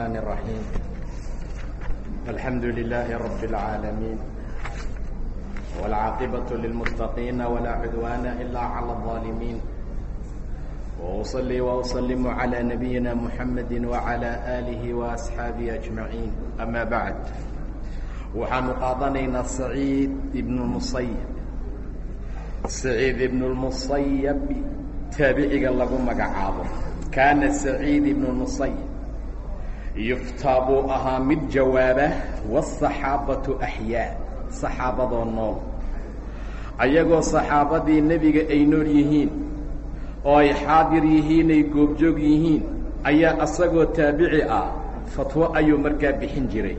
الرحمن الرحيم الحمد لله رب العالمين والعاقبة للمتقين ولا عدوان إلا على الظالمين وأصلي وأسلم على نبينا محمد وعلى آله وأصحاabه أجمعين أما بعد waxaanu qaadanaynaa سacيid بن المصyب سacيid بن المصyب taabiciga lagu magacaabo kaana سacيid بن المصyب yuftaa buu ahaa mid jawaaba wاsaxaabatu axyaa saxaabadoo nool. Ayagoo saxaabadii nebiga ay nool yihiin oo ay xaadir yihiin ay goobjoog yihiin ayaa asagoo taabici ah fatwo ayuu markaa bixin jiray.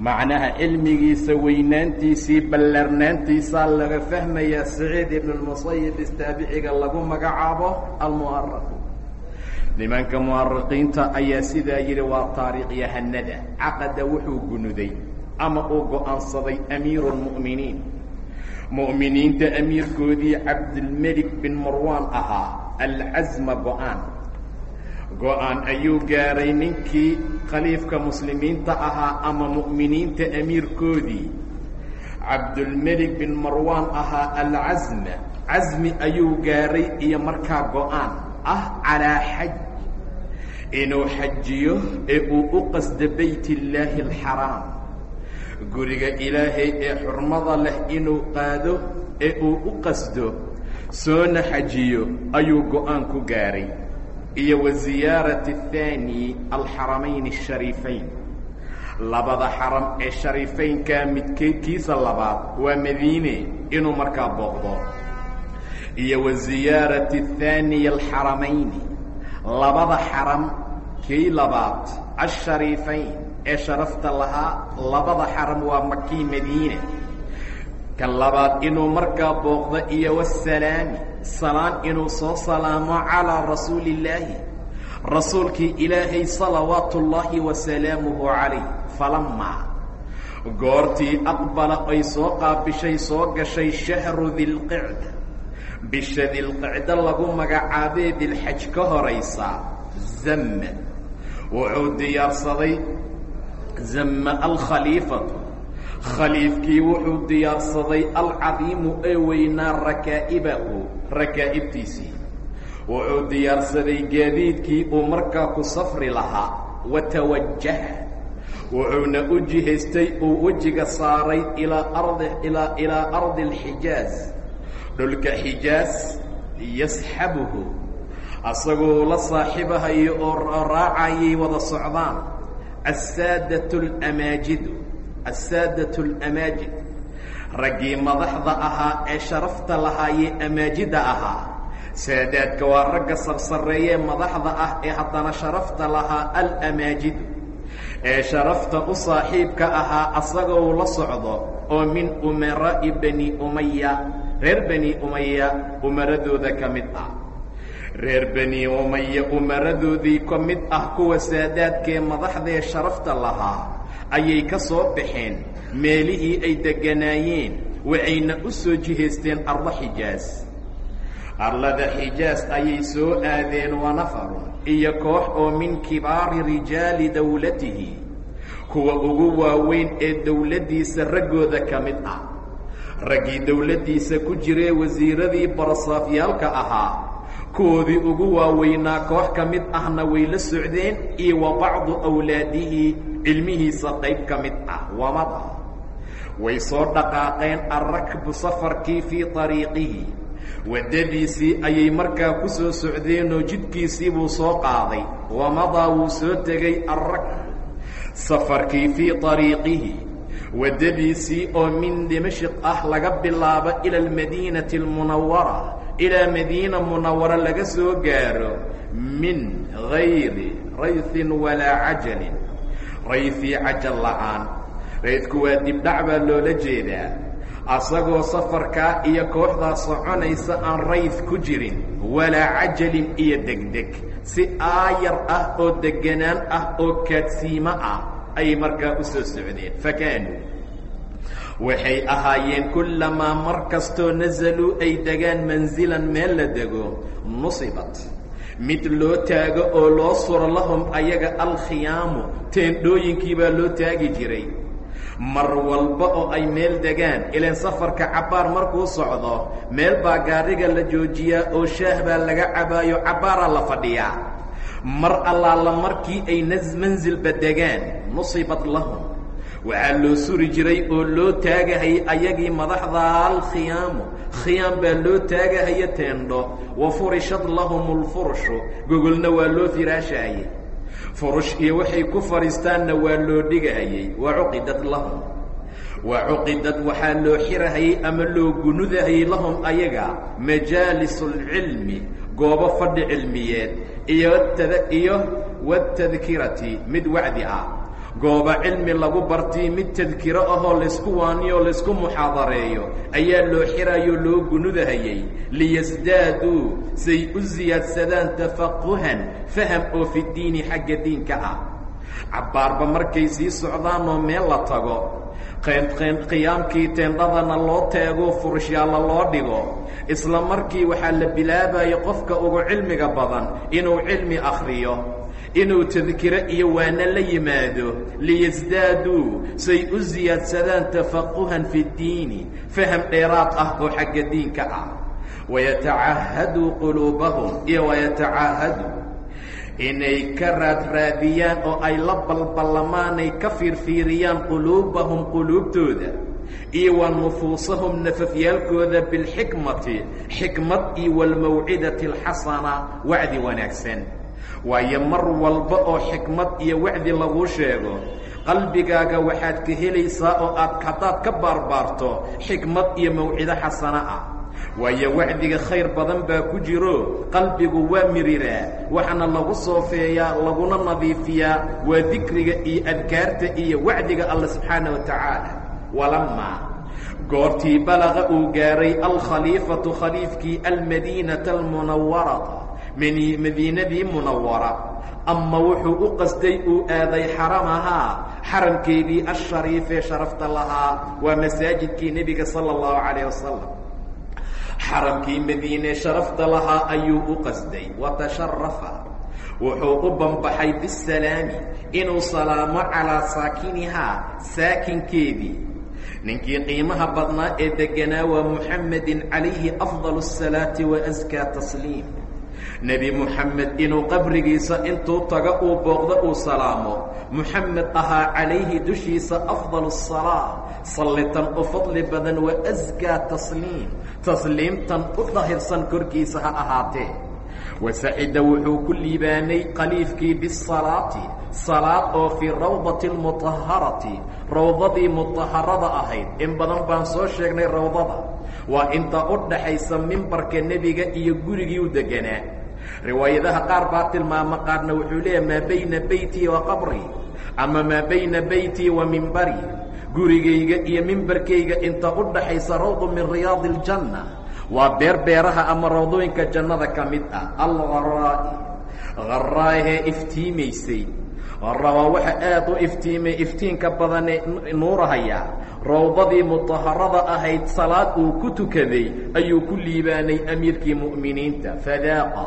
Macnaha cilmigiisa weynaantiisii ballaarnaantiisaa laga fahmayaa saciid ibn اlmusayib istaabiciga lagu magacaabo almu'araf nimanka mu'araqiinta ayaa sidaa yidhi waa taariikh yahanada caqada wuxuu gunuday ama uu go'aansaday amiiru اlmu'miniin mu'miniinta amiirkoodii cabdilmelik bin marwaan ahaa alcasma go'aan. Go'aan ayuu gaaray ninkii khaliifka muslimiinta ahaa ama mu'miniinta amiirkoodii. Cabdulmelik bin marwaan ahaa alcasma casmi ayuu gaaray iyo markaa go'aan. Ah calaa xaj inuu xajiyo ee uu u qasdo bayt illaahi alxaraam. Guriga ilaahay ee xurmada leh inuu qaado ee uu u qasdo soona xajiyo ayuu go'aan ku gaaray. Iyo wa ziyaarati athaani alxaramayn ashariifayn labada xaram ee shariifaynka midkeedkiisa labaad waa madiine inuu markaa booqdo. Iyo wa ziyaarati athaaniya alxaramayni labada xaram kii labaad ashariifayn ee sharafta lahaa labada xaram waa makii madiine. Kan labaad inuu markaa booqdo iyo wasalaami salaan inuu soo salaamo calaa rasuuli illaahi rasuulkii ilaahay salawaatu ullaahi wasalaamuhu calayh falamaa goortii aqbala ay soo qaabishay soo gashay shahru dilqicda bisha dilqicdo lagu magacaabee dilxaj ka horaysa zamma wuxuu diyaarsaday zamma alkhaliifatu. Khaliifkii wuxuu diyaarsaday alcadiimu ee weynaa rakaa'ibahu rakaa'ibtiisii. Wuxuu diyaarsaday gaadiidkii uu markaa ku safri lahaa wa tawajaha wuxuuna u jihaystay uu wejiga saaray ilaa ardi ilaa ardi alxijaaz dhulka xijaaz yasxabuhu asagoo la saaxiibahayo oo raacayay wada socdaan. Assaadatu alamaajidu assaadatu alamaajid raggii madaxda ahaa ee sharafta lahaayee amaajida ahaa. Saadaadka waa ragga sarsareeyee madaxda ah ee haddana sharafta lahaa alamaajidu. Ee sharafta u saaxiibka ahaa asagoo la socdo oo min umaraa'i bani umaya reer bani umaya umaradooda ka mid ah. Reer bani umaya umaradoodii ka mid ah kuwa saadaadkee madaxdee sharafta lahaa ayay ka soo baxeen. Meelihii ay degganaayeen waxayna u soo jihaysteen arda xijaas. Arlada xijaas ayay soo aadeen wanafarun iyo koox oo min kibaari rijaali dawlatihi. Kuwa ugu waaweyn ee dawladdiisa raggooda ka mid ah raggii dawladdiisa ku jiree wasiiradii barasaafyaalka ahaa. Kuwoodii ugu waaweynaa koox ka mid ahna way la socdeen iyo wa bacdu awlaadihi cilmihiisa qayb ka mid ah wamada way soo dhaqaaqeen alrakbu safarkii fii طariiqihi waddadiisii ayay markaa ku soo socdeenoo jidkiisii buu soo qaaday. Wamadaa wuu soo tegey alrakb safarkii fii طariiqihi waddadiisii oo min dimashq ah laga bilaabo ila almadiinati اlmunawara ilaa madiina munawara laga soo gaaro min gayri rayhin walaa cajalin rayfii cajal la'aan raydku waa dibdhac baa loola jeedaa asagoo safarkaa iyo kooxdaa soconaysa aan rayd ku jirin walaa cajalin iyo degdeg si aayar ah oo degganaan ah oo kaadsiimo ah ayay markaa u soo socdeen. Fakaanuu waxay ahaayeen kullamaa mar kastoo nasaluu ay degaan mansilan meel la dego nusibat. Mid loo taago oo loo suro lahum ayaga alkhiyaamu teendhooyinkii baa loo taagi jiray. Mar walba oo ay meel degaan ilaan safarka cabbaar markuu socdo meel baa gaariga la joojiyaa oo shaah baa laga cabaayo cabbaaraa la fadhiyaa mar allaala markii ay mansilba degaan nusibat lahum. Waxaa loo suri jiray oo loo taagahayay ayagii madaxda alkhiyaamu khiyaam baa loo taagahaya teendho. Wa furishad lahum lfurushu gogolna waa loo firaashahayay furush iyo waxay ku fadhiistaanna waa loo dhigahayey wa cuqidad lahum. Wa cuqidad waxaa loo xirahayey ama loo gunudahayey lahum ayaga. Majaalisulcilmi goobo fadhi cilmiyeed iyo watadkirati mid wacdi ah. Gooba cilmi lagu bartii mid tadkiro ahoo laysku waaniyo laysku muxaadareeyo ayaa loo xirayoo loo gunudahayey liyasdaaduu say u siyaadsadaan tafaquhan faham oo fi diini xagga diinka ah. Cabbaarba markay sii socdaanoo meel la tago qiyaamkii teendhadana loo teego furusyaalla loo dhigo isla markii waxaa la bilaabayay qofka ugu cilmiga badan inuu cilmi akhriyo inuu tadkiro iyo waana la yimaado liyasdaaduu say u siyaadsadaan tafaquhan fi ddiini faham dheeraad ah oo xagga diinka ah. Wayatacahaduu quluubahum iyo wayatacahaduu inay ka raadraadiyaan oo ay la balballamaanay ka fiirfiiriyaan quluubahum quluubtooda iyo wa nufuusahum nafafyaalkooda bilxikmati xikmad iyo walmawcidati alxasana wacdi wanaagsan. Waayo mar walba oo xikmad iyo wacdi laguu sheego qalbigaaga waxaad ka helaysaa oo aad haddaad ka baarbaarto xikmad iyo mawcido xasano ah. Waayo wacdiga khayr badan baa ku jiro qalbigu waa miriraa waxaana lagu soofeeyaa laguna nadiifiyaa. Waa dikriga iyo adkaarta iyo wacdiga alla subxaana wa tacaala walamaa goortii balaqa uu gaaray alkhaliifatu khaliifkii almadiinata almunawarata madiinadii munawara ama wuxuu u qasday uu aaday xaramahaa xaramkeedii ashariifee sharafta lahaa waa masaajidkii nebiga sala allahu calayh wasalam xaramkii madiine sharafta lahaa ayuu u qasday. Watasharafa wuxuu u banbaxay bisalaami inuu salaamo calaa saakinihaa saakinkeedii ninkii qiimaha badnaa ee degganaa waa muxamedin calayhi afdal الsalaati waaskaa tasliim nebi muxamed inuu qabrigiisa intuu taga uu booqdo uu salaamo muxamed ahaa calayhi dushiisa afdal الsalaa sallitan u fadli badan waaskaa tasliim tasliimtan u dahirsan korkiisa ha ahaatee wasacida wuxuu ku liibaanay khaliifkii bisalaati salaad oo fii rawdati lmutaharati rawdadii mutaharada ahayd in badan baan soo sheegnay rawdada waa inta u dhaxaysa mimbarka nebiga iyo gurigii u deganaa riwaayadaha qaar baa tilmaama qaarna wuxuu leeyahay maa bayna beytii wa qabrii ama maa bayna beytii wa mimbarii gurigayga iyo mimbarkayga inta u dhaxaysa rawdu min riyaadi اljanna waa beer beeraha ama rawdooyinka jannada ka mid ah. Alharaa'i haraahee iftiimaysay. Rabaa waxa aad u iftiimay iftiinka badane nuurahayaa rawdadii mutaharada ahayd salaad uu ku tukaday ayuu ku liibaanay amiirkii mu'miniinta. Fadaaqa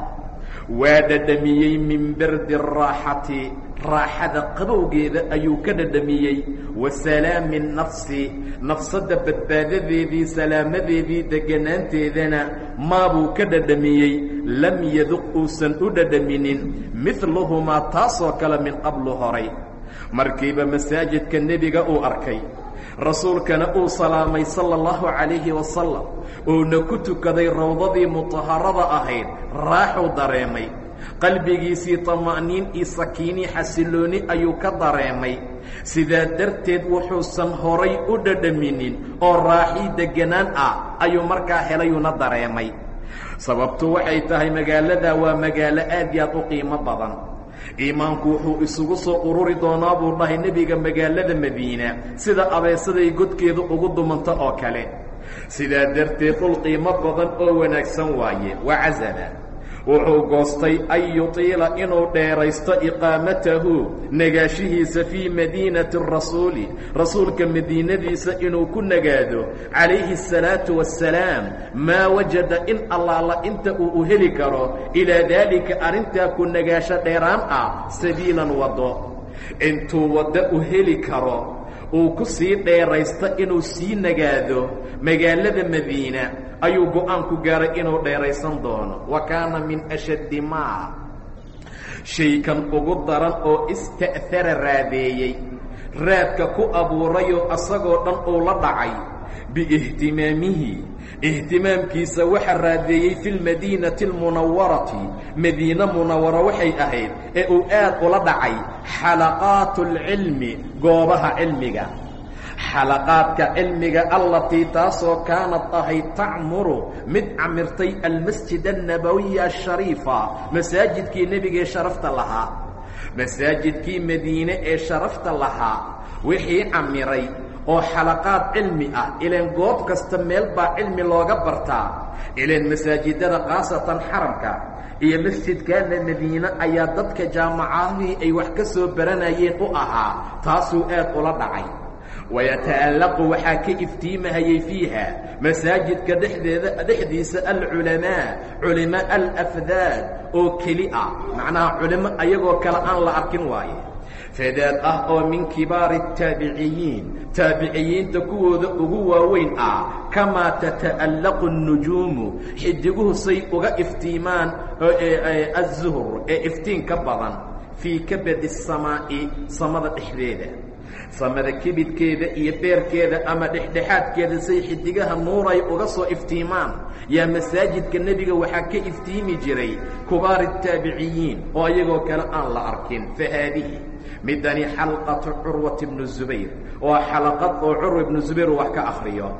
waa dhadhamiyey min berdi raaxati. Raaxada qabowgeeda ayuu ka dhadhamiyey. Wa salaami nafsi. Nafsadda badbaadadeedii salaamadeedii degganaanteedana maabuu ka dhadhamiyey. Lam yaduq uusan u dhadhaminin. Midluhumaa taasoo kale min qablu horay. Markiiba masaajidka nebiga uu arkay rasuulkana uu salaamay sala allahu calayhi wasalam uuna ku tukaday rawdadii mutaharada ahayd raaxuu dareemay. Qalbigiisii tama'niin iyo sakiinii xasillooni ayuu ka dareemay. Sidaa darteed wuxuusan horay u dhadhaminin oo raaxii degganaan ah ayuu markaa helayuuna dareemay. Sababtu waxay tahay magaalada waa magaalo aad iyo aad u qiimo badan iimaanku wuxuu isugu soo ururi doonaa buu dhahay nebiga magaalada madiina sida abeesaday godkeedu ugu dumanto oo kale. Sidaa darteed dhul qiimo badan oo wanaagsan waaye wacazala wuxuu goostay an yutiila inuu dheeraysto iqaamatahu nagaashihiisa fii madiinati rasuuli rasuulka madiinadiisa inuu ku nagaado. Calayhi asalaatu wassalaam maa wajada in allaala inta uu u heli karo ilaa daalika arrintaa ku nagaasho dheeraan ah sabiilan waddo. Intuu waddo u heli karo uu ku sii dheeraysto inuu sii nagaado magaalada madiina ayuu go'aan ku gaaray inuu dheeraysan doono. Wa kaana min ashaddi maa. Shaykan ugu daran oo ista'hara raadeeyey. Raadka ku abuurayoo asagoo dhan uu la dhacay biihtimaamihi ihtimaamkiisa waxa raadeeyey fi lmadiinati almunawarati madiine munawara waxay ahayd ee uu aad ula dhacay xalaqaatu alcilmi goobaha cilmiga. Xalaqaadka cilmiga allatii taasoo kaanad ahayd tacmuru mid camirtay almasjid annabawiya ashariifa masaajidkii nebigee sharafta lahaa. Masaajidkii madiine ee sharafta lahaa wixii camiray oo xalaqaad cilmi ah. Ileen goob kasta meel baa cilmi looga bartaa. Ileen masaajidada khaasatan xaramka iyo masjidkaana madiine ayaa dadka jaamacadihii ay wax ka soo baranayeen u ahaa taasuu aad ula dhacay. Wayata'allaqu waxaa ka iftiimahayay fiiha masaajidka dhexdeeda dhexdiisa alculamaa culimaa alafdaad oo keli ah. Macnaha culimo ayagoo kale aan la arkin waaye fadaad ah oo min kibaari الtaabiciyiin taabiciyiinta kuwooda ugu waaweyn ah kamaa tata'allaqu الnujuumu xidiguhu say uga iftiimaan aلzuhr ee iftiin ka badan fii kabadi الsamaa'i samada dhexdeeda samada kibidkeeda iyo beerkeeda ama dhexdhexaadkeeda say xidigaha nuuray uga soo iftiimaan yaa masaajidka nebiga waxaa ka iftiimi jiray kubaari الtaabiciyiin oo ayagoo kale aan la arkin fahaadihi midani xalqatu curwati bnu zubayr waa xalaqad oo curwa ibnu zubayr uu wax ka akriyo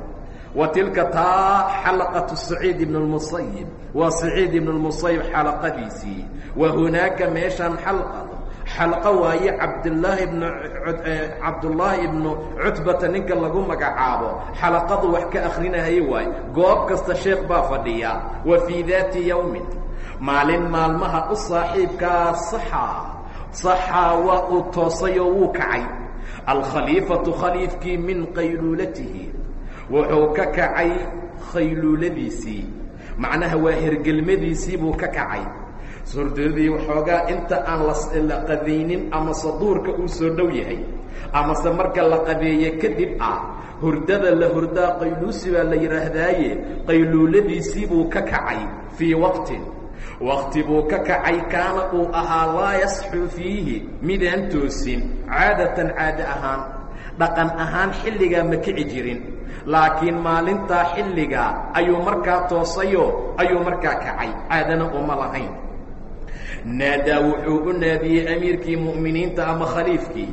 wa tilka taa xalaqatu saciid ibn اlmusayib waa saciid ibn اlmusayib xalaqadiisii wa hunaaka meeshaan xalqad xalqo waaye cabdlaahi bn cabdullaahi ibnu cutbata ninka lagu magacaabo. Xalaqadu wax ka akrinahaya waaye goob kasta sheekh baa fadhiya. Wa fii daati yowmin maalin maalmaha u saaxiibkaa saxa. Saxaa waa uu toosay oo wuu kacay. Alkhaliifatu khaliifkii min qayluulatihi. Wuxuu ka kacay khayluuladiisii. Macnaha waa hergelmadiisii buu ka kacay surdadii waxoogaa inta aan la qadaynin ama saduurka uu soo dhow yahay amase marka la qadeeye kadib ah hurdada la hurdaa qayluusi baa la yidhaahdaaye qayluuladiisii buu ka kacay fii waqtin. Wakti buu ka kacay kaana uu ahaa laa yasxu fiihi midaan toosin caadatan caado ahaan dhaqan ahaan xilligaa ma kici jirin. Laakiin maalintaa xilligaa ayuu markaa toosayo ayuu markaa kacay caadana uma lahayn naadaa wuxuu u naadiyey amiirkii mu'miniinta ama khaliifkii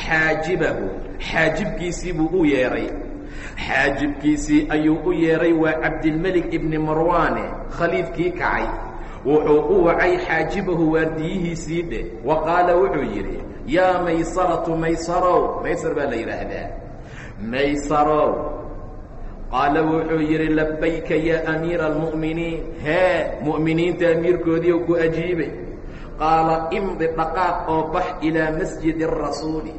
xaajibahu xaajibkiisii buu u yeedhay xaajibkiisii ayuu u yeedhay waa cabdilmelik ibni marwaane khaliifkii kacay wuxuu u wacay xaajibahu waardiyihiisii dheh wa qaala wuxuu yidhi yaa maysaratu maysarow maysar baa la yidhaahdaa maysarow qaala wuxuu yidhi labayka yaa amiira almu'miniin hee mu'miniinta amiirkoodii ku ajiibay qaala imdi dhaqaaq oo bax ilaa masjidi arasuuli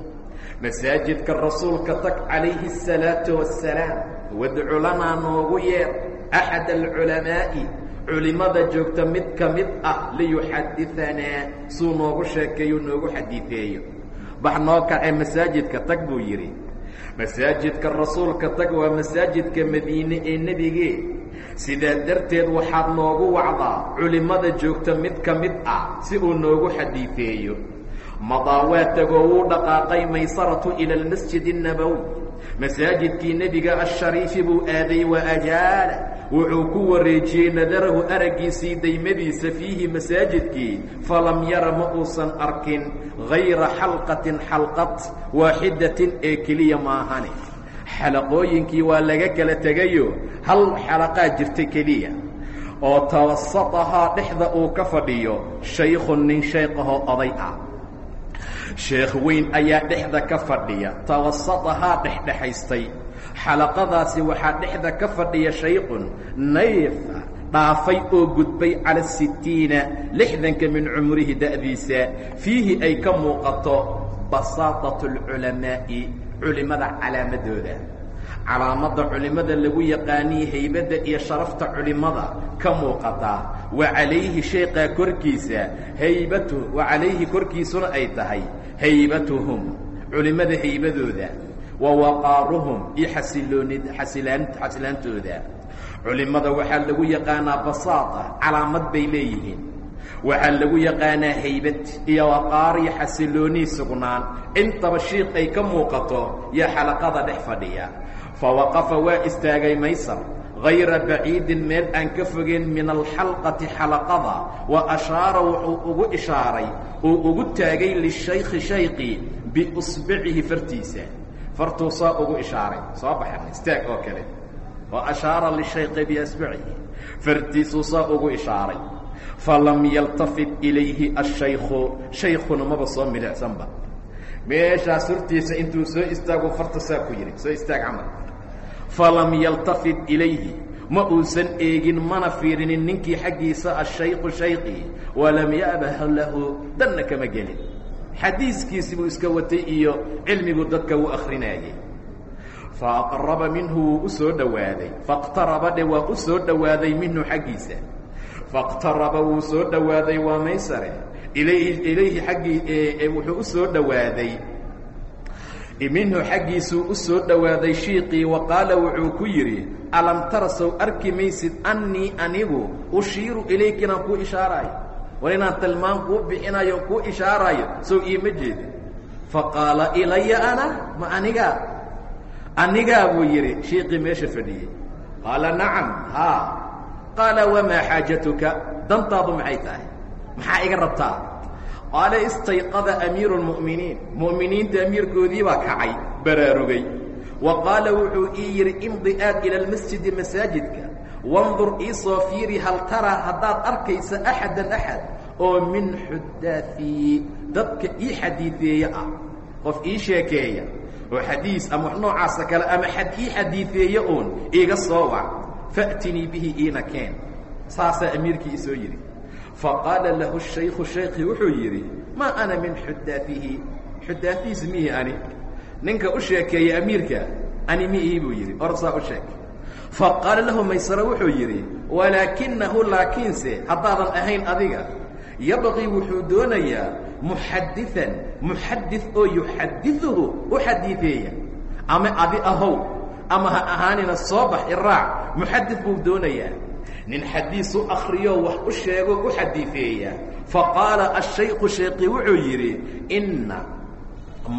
masaajidka rasuulka tag calayhi الsalaatu wassalaam. Wadcu lanaa noogu yeer. Axad alculamaa'i. Culimmada joogta mid ka mid ah liyuxadianaa suu noogu sheekeeyo noogu xadiideeyo bax noo kacee masaajidka tag buu yidhi. Masaajidka rasuulka tag waa masaajidka madiine ee nebigee sidaa darteed waxaad noogu wacdaa culimmada joogta mid ka mid ah si uu noogu xadiideeyo madaa waa tagoo wuu dhaqaaqay maysaratu ila almasjid الnabowi masaajidkii nebiga ashariifi buu aaday wa ajaala. Wuxuu ku wareejiyey nadarahu araggiisii daymadiisa fiihi masaajidkii falam yara ma uusan arkin gayra xalqatin xalqad waaxidatin ee keliya maahane xalaqooyinkii waa laga kala tegayo hal xalaqaa jirta keliya. oo tawasatahaa dhexda uu ka fadhiyo shaykhun nin shayqahoo oday ah. Sheekh weyn ayaa dhexda ka fadhiya tawasatahaa dhexdhexaystay. Xalaqadaasi waxaa dhexda ka fadhiya shaykhun nayfa dhaafay oo gudbay cala sittiina lixdanka min cumrihi da'diisa. Fiihi ay ka muuqato basaatatu alculamaa'i culimmada calaamadooda. Calaamadda culimmada lagu yaqaaniye haybadda iyo sharafta culimmada ka muuqata wa calayhi sheekaa korkiisa haybatu wa calayhi korkiisuna ay tahay haybatuhum culimmada haybadooda wa waqaaruhum iyo xasilooni xasilaan xasilaantooda. Culimmada waxaa lagu yaqaanaa basaata calaamad bay leeyihiin waxaa lagu yaqaanaa haybad iyo waqaar iyo xasiloonii sugnaan. Intaba shiiq ay ka muuqato iyo xalaqada dhex fadhiya. Fa waqafa waa istaagay maysar. Hayra baciidin meel aan ka fogeyn min alxalqati xalaqada wa ashaara wuxuu ugu ishaaray uu ugu taagay lishaykhi shayqi biusbicihi fartiisa. Fartuu saa ugu ishaaray. Soo baxan istaag oo kale. Wa ashaara lishayqi biasbicihi fartiisuu saa ugu ishaaray falam yaltafit ilayhi ashaykhu shaykhuna maba soo milicsanba meeshaas hortiisa intuu soo istaago farta saa ku yidhi soo istaag camal falam yaltafit ilayhi ma uusan eegin mana fiirinin ninkii xaggiisa ashaykhu shayqi walam ya'bah lahu danna kama gelin xadiiskiisi buu iska watay iyo cilmigu dadka uu akrinaayey faaqraba minhu wuu u soo dhowaaday faاqtaraba dhe waa u soo dhowaaday minhu xaggiisa faاqtaraba wuu soo dhowaaday waa maysare ilayhi aggii wuxuu u soo dhowaaday minhu xaggiisuu u soo dhowaaday shiiqii wa qaala wuxuu ku yidhi alam tara arki maysid annii anigu ushiiru ilayka inaan kuu ishaaraayo war inaan tilmaan kuu bixinayo kuu ishaaraayo sow iima ana? Ma anigaa? Anigaa buu yidhi shiiqii meesha fadhiyey. Qaala nacam haa qaala wamaa xaajatuka dantaadu maxay tahay maxaa iga rabtaa qaala istayqada amiiru lmu'miniin mu'miniinta amiirkoodii baa kacay baraarugay wa qaala wuxuu ii yidhi imdi aad ila almasjidi masaajidka wandur ii soo fiiri hal taraa haddaad arkaysa axadan axad oo min xudaafii dadka ii xadiideeya ah qof ii sheekeeya oo xadiis ama wax noocaasa kale ama xad ii xadiideeya uun iiga soo wac fa'tinii bihi iina keen saasaa amiirkii isoo yidhi faqaala lahu shaykhu shaykhi wuxuu yidhi maa ana min xudaafihi xudaafihiis mihi ani ninka u sheekeeya amiirka ani miihi buu yidhi orsaa u sheeg faqaala lahu maysare wuxuu yidhi walaakinahu laakiinse haddaadan ahayn adiga yabqii wuxuu doonayaa muxadiثan muxadid oo yuxadiثuhu u xadiiثeeya ama adi ahow ama ha ahaanina soo bax iraac muxadid buu doonayaa. nin xadiis u akriyoo wax u sheego u xadiideeya faqaala ashayku sheeki wuxuu yidhi inna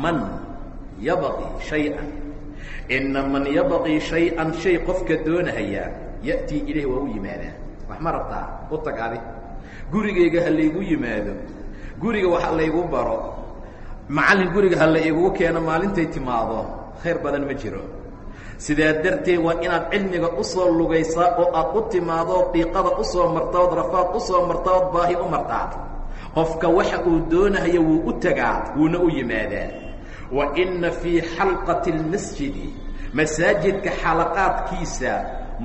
man yabaqii shay-an. Inna man yabaqii shay-an shay qofka doonahaya ya'tii ilayh waa u yimaadaa wax ma rabtaa? U tag adi. Gurigayga ha laygu yimaado. Guriga wax laygu baro. Macallin guriga ha la igugu keeno maalintay timaado. Khayr badan ma jiro sidaa darteed waa inaad cilmiga u soo lugaysaa oo aad u timaadood diiqada u soo martaood rafaad u soo martaood baahi u martaa qofka waxa uu doonayo wuu u tegaa wuuna u yimaadaa. Wa inna fii xalqati اlmasjidi masaajidka xalaqaadkiisa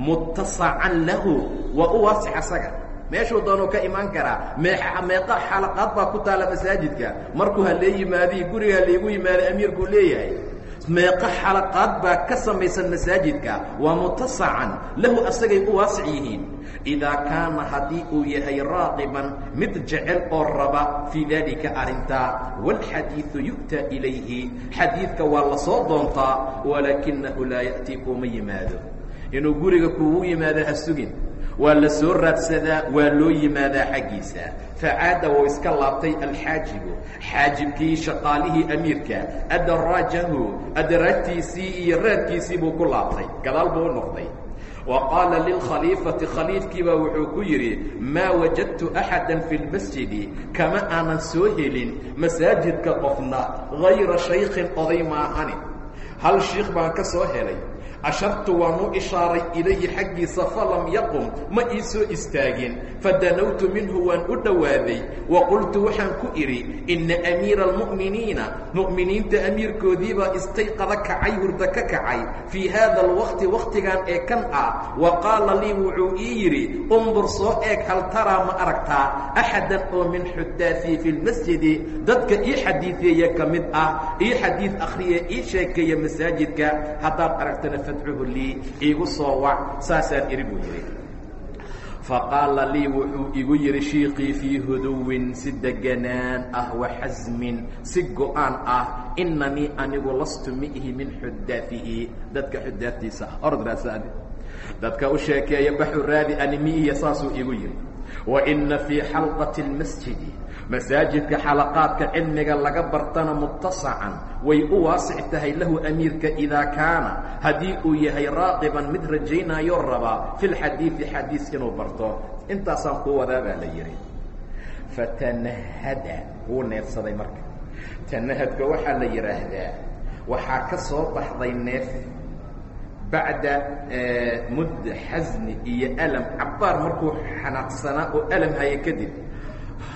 muttasacan lahu waa u waasix asaga. Meeshuu doonuu ka imaan karaa meeqa xalaqaad baa ku taalla masaajidka. Markuu halee yimaadii guriga halaygu yimaado amiirkuu leeyahay meeqo xalaqaad baa ka samaysan masaajidka. Waa mutasacan. Lahu asagay u waasic yihiin. Idaa kaana haddii uu yahay raaqiban mid jecel oo raba fii daalika arrintaa wاlxadiiثu yu'taa ilayhi. Xadiidka waa la soo doontaa walaakinahu laa ya'tii kuuma yimaado. Inuu guriga kuugu yimaado ha sugin waa la soo raadsadaa waa loo yimaadaa xaggiisa. Facaada wou iska laabtay alxaajibu xaajibkii shaqaalihii amiirka. Adaraajahu adaraajtiisii iyo raadkiisii buu ku laabtay. Gadaal buu u noqday. Wa qaala lilkhaliifati khaliifkiibaa wuxuu ku yidhi maa wajadtu axada fi lmasjidi kama aanan soo helin masaajidka qofna hayra shaykhin oday maahani hal shiikh baan ka soo helay ashartu waan u ishaaray ilayhi xaggiisa falam yaqum ma ii soo istaagin. Fadanawtu minhu waan u dhowaaday wa qultu waxaan ku idhi inna amiira almu'miniina mu'miniinta amiirkoodiibaa istayqada kacay hurda ka kacay. Fii haada alwaqti wakhtigan ee kan ah. Wa qaala lii wuxuu ii yidhi undur soo eeg hal taraa ma aragtaa? Axadan oo min xudaasii fi lmasjidi dadka ii xadiideeya ka mid ah ii xadiid akhriya ii sheekeeya masaajidka. Haddaad aragtana fadcuhu lii iigu soo wac saasaan idhi buu yidhi. Faqaala lii wuxuu igu yidhi shiiqii fii huduwin si deganaan ah wa xasmin si go'aan ah inanii anigu lastu miihi min xudaaihi dadka xudaaftiisa ah orod raasadi dadka u sheekeeya baxu raadi ani miihiya saasuu igu yidhi. Wa ina fii xalqati اlmasjidi masaajidka xalaqaadka cilmiga laga bartana muttasacan way u waasic tahay lahu amiirka idaa kaana. Haddii uu yahay raaqiban mid rajaynaayoo rabaa fi lxadiidi xadiis inuu barto. Intaasaan kuu wadaa baa la yidhi. Fatanahada wuu neefsaday marka. Tanahadka waxaa la yidhaahdaa waxaa ka soo baxday neef bacda mudda xasni iyo alam. Cabbaar markuu xanaaqsanaa oo alam haya kadib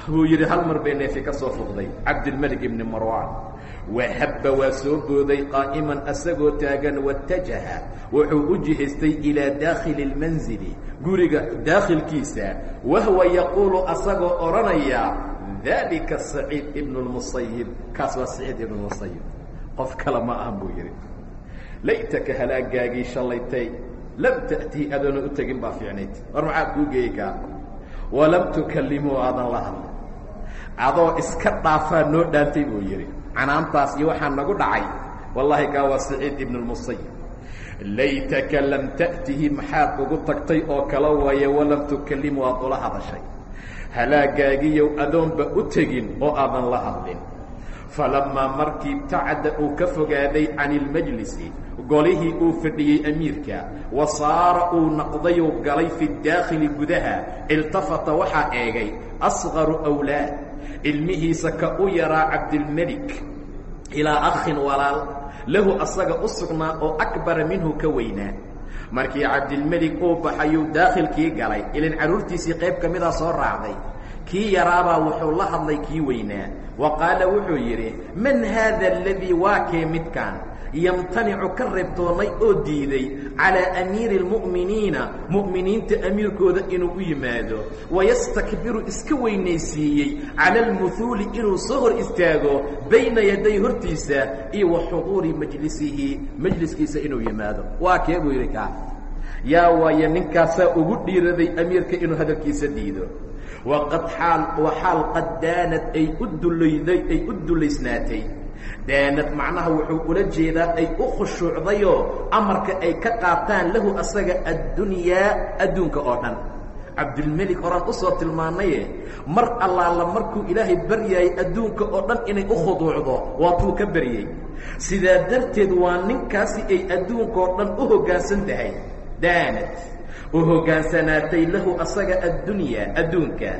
wuu yidhi hal mar bay neefi ka soo fuqday. Cabdilmelik ibni marwan wahabba waa soo booday qaa'iman asagoo taagan watajaha wuxuu u jihaystay ilaa daakhili اlmanzili guriga daakhilkiisa wahwa yaquulu asagoo odhanaya dalika saciid ibn اlmusayib kaas waa saciid ibn musayib qof kale ma ahan buu yidhi. Laytaka halaagaagii shallaytay lam ta'tii adoona u tegin baa fiicnayd. War maxaa kuu geeyey kaa walam tukallimuu aadan la hadlin. Adoo iska dhaafaa noo dhaantay buu yidhi. Canaantaas iyo waxaa nagu dhacay. Wallaahi kaa waa saciid ibn اlmusayib laytaka lam ta'tihi maxaad ugu tagtay oo kala waaye walam tukallimu aad ula hadashay. Halaagaagiyow adoonba u tegin oo aadan la hadlin falamaa markii ibtacada uu ka fogaaday can ilmajlisi golihii uu fadhiyey amiirka wa saara uu naqdayuu galay fi daakhili gudaha iltafata waxaa eegay asqaru awlaad ilmihiisa ka u yaraa cabdilmelik ilaa akhin walaal lahu asaga u sugnaa oo akbara minhu ka weynaa markii cabdilmelik uu baxayuu daakhilkii galay ilin carruurtiisii qayb ka midaa soo raacday kii yaraabaa wuxuu la hadlay kii weynaa. Wa qaala wuxuu yidhi man haada aladii waa kee midkaan? Yamtanicu ka reebtoonnay oo diiday calaa amiiri اlmu'miniina mu'miniinta amiirkooda inuu u yimaado. Wayastakbiru iska weynaysiiyey cala almuhuuli inuu soo hor istaago bayna yaday hortiisa iyo wa xuduuri majlisihi majliskiisa inuu yimaado. Waa kee buu yidhi kaa. Yaa waayo ninkaasaa ugu dhiiraday amiirka inuu hadalkiisa diido waqad xaal wa xaal qad daanad ay u dulayday ay u dulaysnaatay daanad macnaha wuxuu ula jeedaa ay u khushuucdayoo amarka ay ka qaataan lahu asaga addunyaa adduunka oo dhan. Cabdilmelik horaan u soo tilmaanaye mar allaala markuu ilaahay baryaayay adduunka oo dhan inay u khuduucdo waatuu ka baryey sidaa darteed waa ninkaasi ay adduunkaoo dhan u hoggaansan tahay. Daanad u hoggaansanaatay lahu asaga addunyaa adduunka.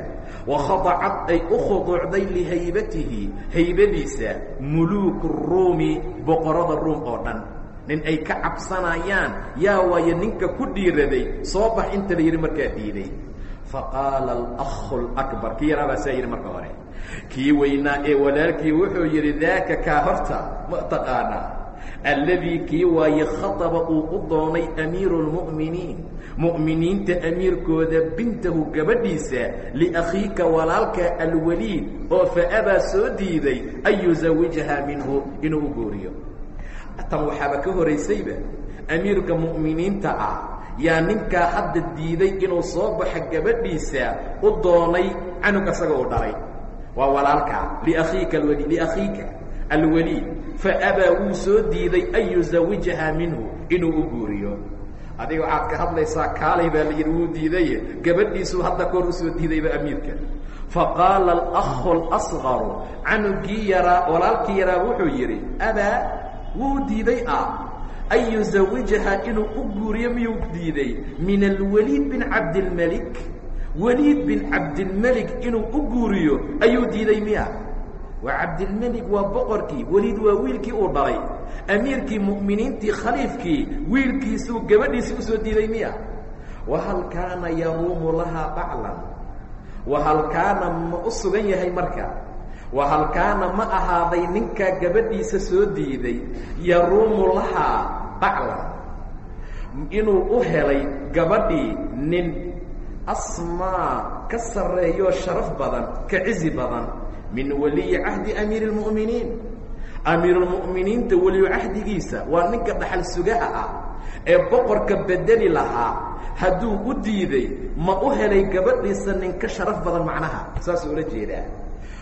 Wakhadacad ay u khuduucday lihaybatihi haybadiisa muluuku ruumi boqorada ruum oo dhan. Nin ay ka cabsanayaan. Yaa waayo ninka ku dhiiraday soo bax inta la yidhi markaa diiday faqaala alakhu lakbar kii yaraa baa saa yidhi marka hore. Kii weynaa ee walaalkii wuxuu yidhi daaka kaa horta ma taqaanaa alladii kii waaye khaطaba uu u doonay amiiru اlmu'miniin mu'miniinta amiirkooda bintahu gabadhiisa liakhiika walaalka alwaliid oo faabaa soo diiday an yusawijaha minhu inuu u gooriyo. Tan waxaaba ka horaysayba amiirka mu'miniinta ah yaa ninkaa hadda diiday inuu soo baxa gabadhiisa u doonay canug asaga uu dhalay. Waa walaalka liakhiika alwali liakhiika alwaliid faabaa wuu soo diiday an yusawijaha minhu inuu u guuriyo. Adiga waxaad ka hadlaysaa kaalay baa la yidhi wuu diidaye. Gabadhiisuu hadda koor u soo diidayba amiirka. Faqaala alakhu اlasqaru canugii yaraa walaalkii yaraa wuxuu yidhi abaa wuu diiday ah an yusawijaha inuu u guuriyo miyuu diiday? Min alwaliid bin cabdilmelik waliid bin cabdilmelik inuu u guuriyo ayuu diiday miya waa cabdilmelik waa boqorkii weliid waa wiilkii uu dhalay. Amiirkii mu'miniintii khaliifkii wiilkiisuu gabadhiisii u soo diiday miya. Wahal kaana yaruumu lahaa baclan? Wahal kaana ma u sugan yahay marka? Wahal kaana ma ahaaday ninkaa gabadhiisa soo diiday? Yaruumu lahaa baclan. Inuu u helay gabadhii nin asmaa ka sarreeyoo sharaf badan ka cizi badan min waliyi cahdi amiiri اlmu'miniin amiirulmu'miniinta weliyu cahdigiisa waa ninka dhaxal sugaha ah ee boqorka bedeli lahaa. Hadduu u diiday ma u helay gabadhiisa nin ka sharaf badan macnaha. Saasuu ula jeedaa.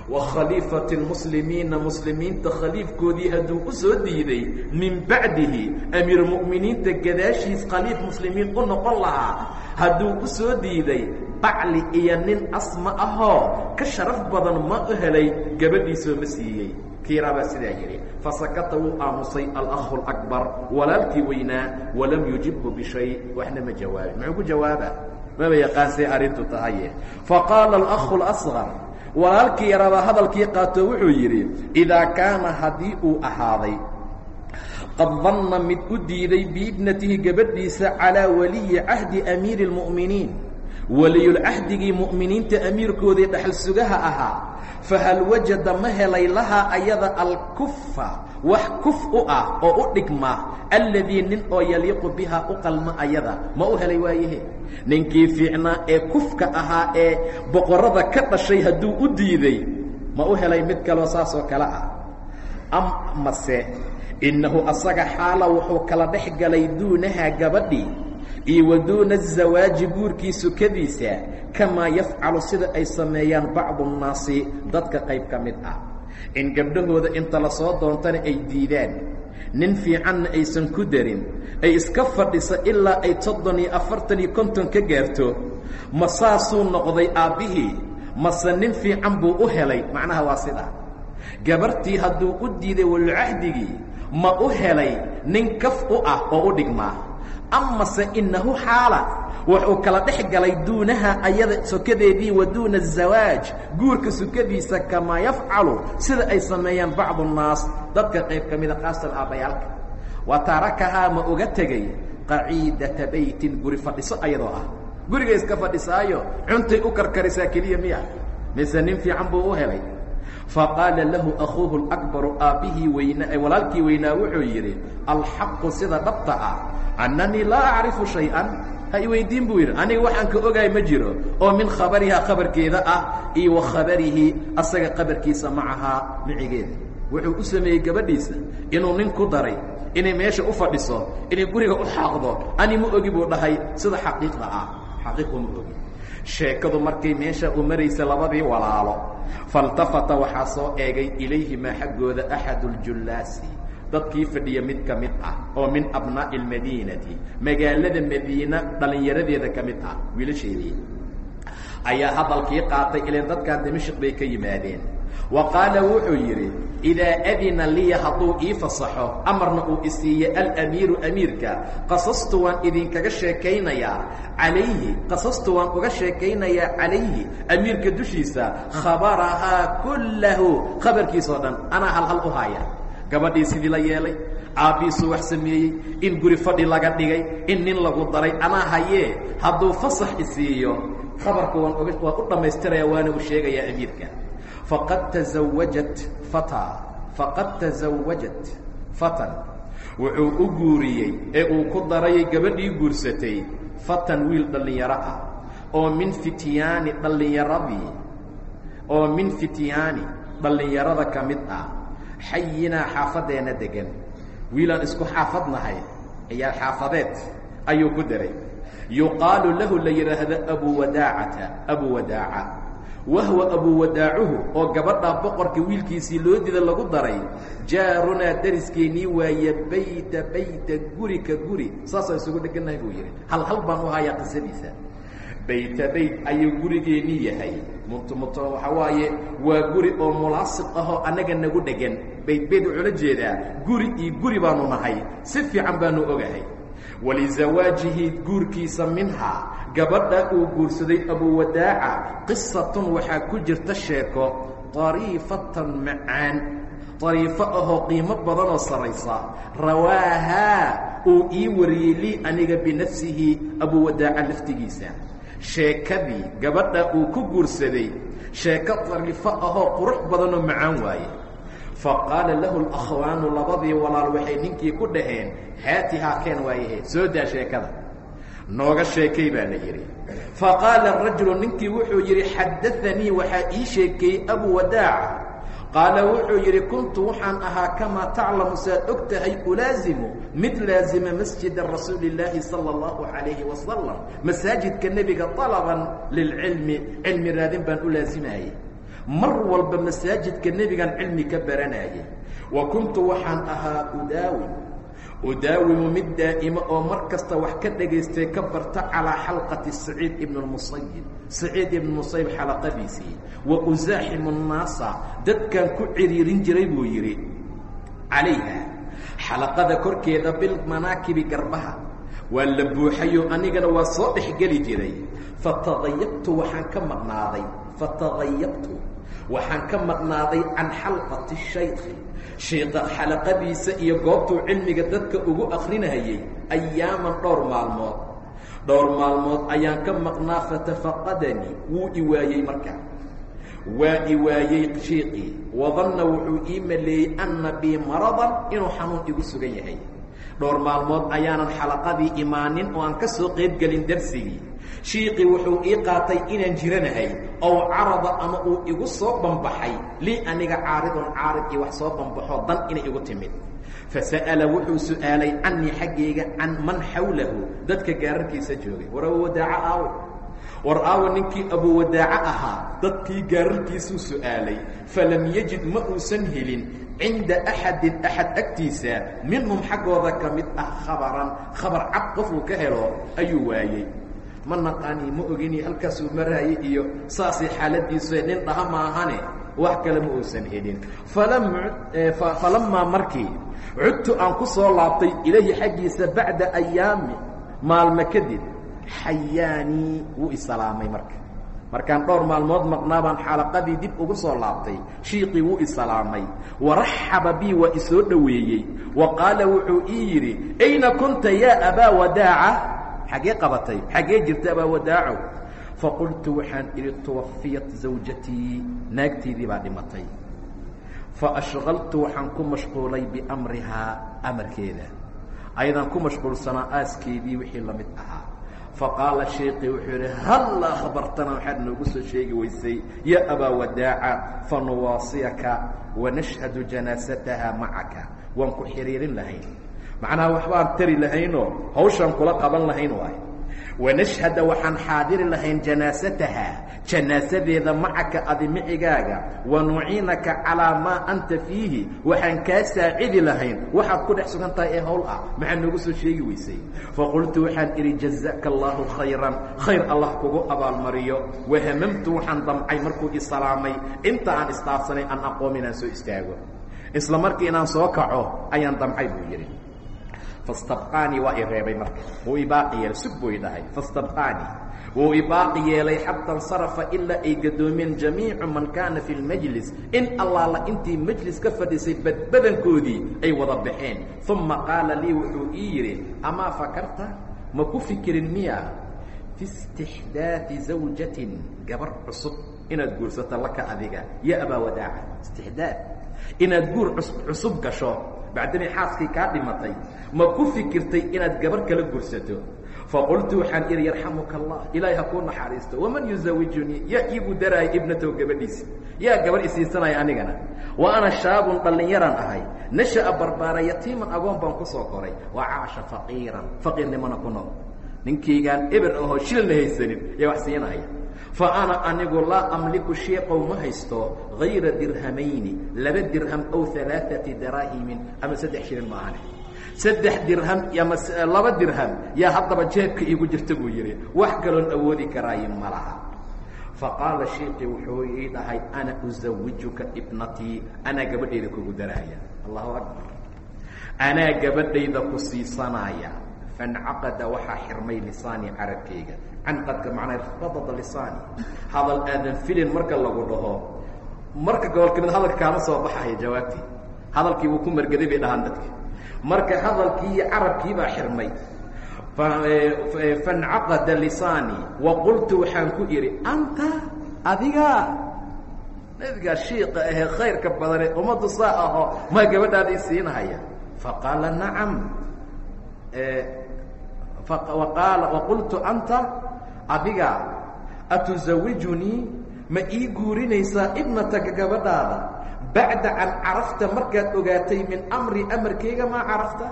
Wa khaliifati lmuslimiina muslimiinta khaliifkoodii hadduu u soo diiday min bacdihi amiirmu'miniinta gadaashiis khaliif muslimiin u noqon lahaa. Hadduu u soo diiday bacli iyo nin asma ahoo ka sharaf badan ma u helay gabadhiisoo ma siiyey kiiraabaa sidaa yidhi fasakata wuu aamusay alakhu اlakbar walaalkii weynaa walam yujibhu bishay waxna ma jawaabin muxuu ku jawaaba maba yaqaansay arrintu tahaye faqaala alakhu اlasqar walaalkii yaraabaa hadalkii qaato wuxuu yidhi idaa kaana haddii uu ahaaday qad danna mid u diiday biibnatihi gabadhiisa calaa waliyi cahdi amiiri اlmu'miniin weliyulcahdigii mu'miniinta amiirkoodii dhaxal sugaha ahaa fahal wajada ma helay lahaa ayada alkufa wax kuf u ah oo u dhigma alladii nin oo yaliiqu bihaa u qalma ayada ma u helay waayahe ninkii fiicnaa ee kufka ahaa ee boqorrada ka dhashay hadduu u diiday ma u helay mid kaloo saasoo kale ah? Amase innahu asaga xaala wuxuu kala dhex galay duunahaa gabadhii iyo wa duuna azawaaji guurkii sukadiisa kamaa yafcalu sida ay sameeyaan bacdu nnaasi dadka qayb ka mid ah. In gabdhahooda inta la soo doontana ay diidaan nin fiicanna aysan ku darin ay iska fadhisa ilaa ay soddon iyo afartan iyo konton ka gaarto ma saasuu noqday aabbihii? Mase nin fiican buu u helay? Macnaha waa sidaa gabarhtii hadduu u diiday walcahdigii ma u helay nin kaf u ah oo u dhigmaa amase inahu xaala wuxuu kala dhex galay duunaha ayada sokadeedii wa duuna azawaaj guurka sukadiisa kamaa yafcalu sida ay sameeyaan bacdu nnaas dadka qayb ka mida khaasatan aabbayaalka wa tarakahaa ma uga tegay qaciidata baytin guri fadhiso ayadoo ah guriga iska fadhisaayo cuntay u karkarisaa keliya miya mise nin fiican buu u helay faqaala lahu akuuhu اlakbaru aabbihii weyna walaalkii weynaa wuxuu yidhi alxaqu sida dhabta ah annanii laa acrifu shay-an. Ha iweydiin buu yidhi aniga waxaan ka ogaay ma jiro oo min khabarihaa khabarkeeda ah iyo wa khabarihi asaga qabarkiisa macahaa micigeeda. Wuxuu u sameeyey gabadhiisa inuu nin ku daray inay meesha u fadhiso inay guriga u xaaqdo ani ma ogi buu dhahay sida xaqiiqda ah. Xaqiiqu ma ogi sheekadu markay meesha u maraysa labadii walaalo faltafata waxaa soo eegay ilayhimaa xaggooda axadu ljullaasi dadkii fadhiya mid ka mid ah oo min abnaa'i almadiinati magaalada madiina dhallinyaradeeda ka mid ah wiilasheedii. Ayaa hadalkii qaatay ileen dadkaa dimashik bay ka yimaadeen wa qaala wuxuu yidhi idaa adina liya hadduu ii fasaxo amarna uu isiiye alamiiru amiirka qasastu waan idinkaga sheekaynayaa calayhi qasastu waan uga sheekaynayaa calayhi amiirka dushiisa khabarahaa kullahu. Khabarkiisoo dhan anaa halhal u haya gabadhii sidii la yeelay aabbiisuu wax sameeyey in guri fadhi laga dhigay in nin lagu daray anaa hayee hadduu fasax isiiyo khabarka waan oga waan u dhammaystiraya waana u sheegayaa amiirka faqad tazawajat fata faqad tazawajat fatan. Wuxuu u guuriyey ee uu ku darayay gabadhii guursatay fatan wiil dhallinyaro ah oo min fityaani dhallinyaradii oo min fityaani dhallinyarada ka mid ah. Xayinaa xaafadeenna degan wiilaan isku xaafadnahay ayaa xaafadeed ayuu ku daray. Yuqaalu lahu la yidhaahdo abu wadaacata abu wadaaca wahwa abu wadaacuhu oo gabadhaa boqorka wiilkiisii loo dida lagu daray jaarunaa dariskeenii waaye bayta bayta guri ka guri saasaan isugu dhegannahay buu yidhi. hal hal baan u hayaa qisadiisa bayta bayt ayuu gurigeennii yahay. muntumuto waxaa waaye waa guri oo mulaasiq ahoo annaga nagu dhegan bayt bayt wuxuu la jeedaa. guri iyo guri baanu nahay. si fiican baanu ogahay walizawaajihi guurkiisa minhaa gabadha uu guursaday abuwadaaca qisatun waxaa ku jirta sheeko طariifatan macaan ariifo ahoo qiimo badanoo saraysa rawaahaa uu ii wariyey lii aniga binafsihi abuwadaaca laftigiisa. Sheekadii gabadha uu ku guursaday sheeko ariifo ahoo qurux badanoo macaan waaye faqaala lahu اlakhwaanu labadii walaal waxay ninkii ku dhaheen haatihaa keen waayahe soo daa sheekada nooga sheekay baa la yidhi faqaala rajulu ninkii wuxuu yidhi xadaanii waxaa ii sheekeeyey abu wadaaca qaala wuxuu yidhi kuntu waxaan ahaa kamaa taclamu saad og tahay ulaazimu mid laazima masjida rasuuli اllaahi salى اllahu calayhi wasalam masaajidka nebiga طalaban lilcilmi cilmi raadin baan u laazimayey mar walba masaajidka nebigan cilmi ka baranayay. Wa kuntu waxaan ahaa udaawim udaawimu mid daa'ima oo mar kasta wax ka dhagaystay ka barta calaa xalqati saciid ibn musayib saciid ibn musayib xalaqadiisii. Wa usaaximu nnaasa. Dadkan ku ciriirin jiray buu yidhi calayha xalaqada korkeeda bil manaakibi garbaha. Waa la buuxayo anigana waa soo dhexgeli jiray. Fatadayabtu waxaan ka maqnaaday fatadayabtu waxaan ka maqnaaday can xalqati shaykhi. Shayqa xalaqadiisa iyo goobtuu cilmiga dadka ugu akrinayay ayaaman dhowr maalmood. Dhowr maalmood ayaan ka maqnaa fatafaqadanii wuu i waayey marka. Waa i waayey shiiqii wadanna wuxuu ii maleeyey anna bii maradan inuu xanuun igu sugan yahay. Dhowr maalmood ayaanan xalaqadii imaanin oo aan ka soo qayb gelin darsigii shiiqii wuxuu ii qaatay inaan jiranahay ow carada ama uu igu soo bambaxay lii aniga caaridun caarid iyo wax soo bambaxoo dan inay igu timid. Fasa'ala wuxuu su'aalay canii xaggayga can man xawlahu dadka gaararkiisa joogay. War abuwadaaco aawo? War aawo ninkii abuwadaaco ahaa dadkii gaararkiisuu su'aalay falam yajid ma uusan helin cinda axadin axad agtiisa minhum xaggooda ka mid ah khabaran khabar cad qofuu ka helo ayuu waayey ma naqaanii ma ogini halkaasuu maraayey iyo saasay xaaladiisu nin dhaha maahane wax kale ma uusan helin. Falamaa markii cudtu aan ku soo laabtay ilayhi xaggiisa bacda ayaami maalmo kadib xayaanii wuu isalaamay marka. Markaan dhowr maalmood maqnaa baan xalaqadii dib ugu soo laabtay shiiqii wuu isalaamay waraxaba bii waa isoo dhoweeyey. Wa qaala wuxuu ii yidhi ayna kunta yaa abaa wadaaca xaggee qabatay xaggee jirta abaa wadaaco faqultu waxaan idhi tuwafiyat zawjatii. Naagteydii baa dhimatay. Faashqaltu waxaan ku mashquulay biamrihaa amarkeeda. Ayadaan ku mashquulsanaa aaskeedii wixii la mid ahaa. Faqaala sheekii wuxuu yidhi hallaa khabartana waxaad noogu soo sheegi weysay yaa abaa wadaaca fanuwaasiyaka wanashhadu janaasataha macaka. Waan ku xiriirin lahayn macnaha waxbaan tari lahaynoo hawshaan kula qaban lahayn waay wanashhada waxaan xaadiri lahayn janaasataha. Janaasadeeda macaka adi micigaaga wanuciinaka calaa maa anta fiihi. Waxaan kaa saacidi lahayn. Waxaad ku dhex sugan tahay ee howl ah. Maxaad noogu soo sheegi weysay? Faqultu waxaan idhi jazaka allaahu khayran. Khayr allah kugu abaalmariyo. Wahamamtu waxaan damcay markuu isalaamay inta aan isdhaafsanay aan aqoom inaan soo istaago. Isla markii inaan soo kaco ayaan damcay buu yidhi fastabqaanii waa i reebay marka wuu ibaaqi yeelay sug buu i dhahay fastabqaanii wuu ibaaqi yeelay xataa insarafa ilaa ay gadoomeen jamiicu man kaana fi lmajlis in allaala intii majlis ka fadhisay badbadankoodii ay wada baxeen uma qaala lii wuxuu ii yidhi amaa fakarta ma ku fikirin miya fi istixdaadi zawjatin gabar cusub inaad guursato laka adiga ya abaa wadaaca istixdaad inaad guur cusub gasho bacdani xaaskii kaa dhimatay ma ku fikirtay inaad gabar kala gursato faqultu waxaan idhi yarxamuka allah ilaahay ha kuu naxariisto. Waman yuzawijunii yaa iigu daraaya ibnatow gabadhiisa yaa gabar isiisanaya anigana. Wa ana shaabun dhallinyaraan ahay. Nasha'a barbaara yatiiman agoon baan ku soo koray wa caasha faqiiran faqiirnimona ku nool. Ninkaygaan eber ahoo shilna haysanin yaa wax siinaya fa ana anigu laa amliku sheeqow ma haysto hayra dirhamayni laba dirham ow alaaثati daraahimin ama saddex shilin ma ahane saddex dirham ama laba dirham yaa haddaba jeebka iigu jirta buu yidhi wax kaloon awoodi karaayo ma laha. Faqaala sheikii wuxuu ii dhahay ana uzawijuka ibnatii anaa gabadhayda kugu daraaya. Allahu akbar. Anaa gabadhayda ku siisanaya faاncaqada waxaa xirmay lisaanii carabkayga canqadka macnaa irtabada lisaani hadal aadan filin marka lagu dhaho marka gobolka mid hadalka kaama soo baxaya jawaabtii hadalkii wuu ku margeday bay dhahaan dadka marka hadalkii iyo carabkii xirmay. Faاncaqada lisaanii waqultu waxaan ku idhi anta adiga nabigaa shiika ahee khayrka badane ummaddu saa aho maa gabadhaadii siinahaya. Faqaala nacam. Qaala waqultu anta adiga atuzawijunii ma ii guurinaysaa ibnataka gabadhaada? Bacda an carafta markaad ogaatay min amri amarkayga maa carafta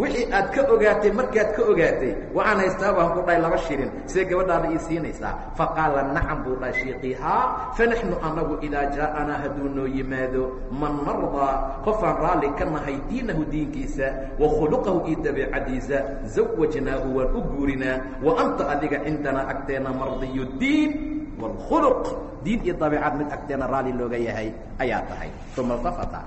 wixii aad ka ogaatay markaad ka ogaatay waxaan haystaa baan ku dhahay laba shirin. See gabadhaada ii siinaysaa. Faqaala nacam buu dhahay shiiqii haa fanaxnu anagu idaa jaa'anaa hadduu noo yimaado man nardaa qofaan raalli ka nahay diinahu diinkiisa wa khuluqahu iyo dabiicadiisa zawajnaahu waan u guurinaa wa anta adiga cindanaa agteenna mardiyu diin wاlkhuluq diin iyo dabiicad mid agteena raalli looga yahay ayaa tahay. Uma iltafata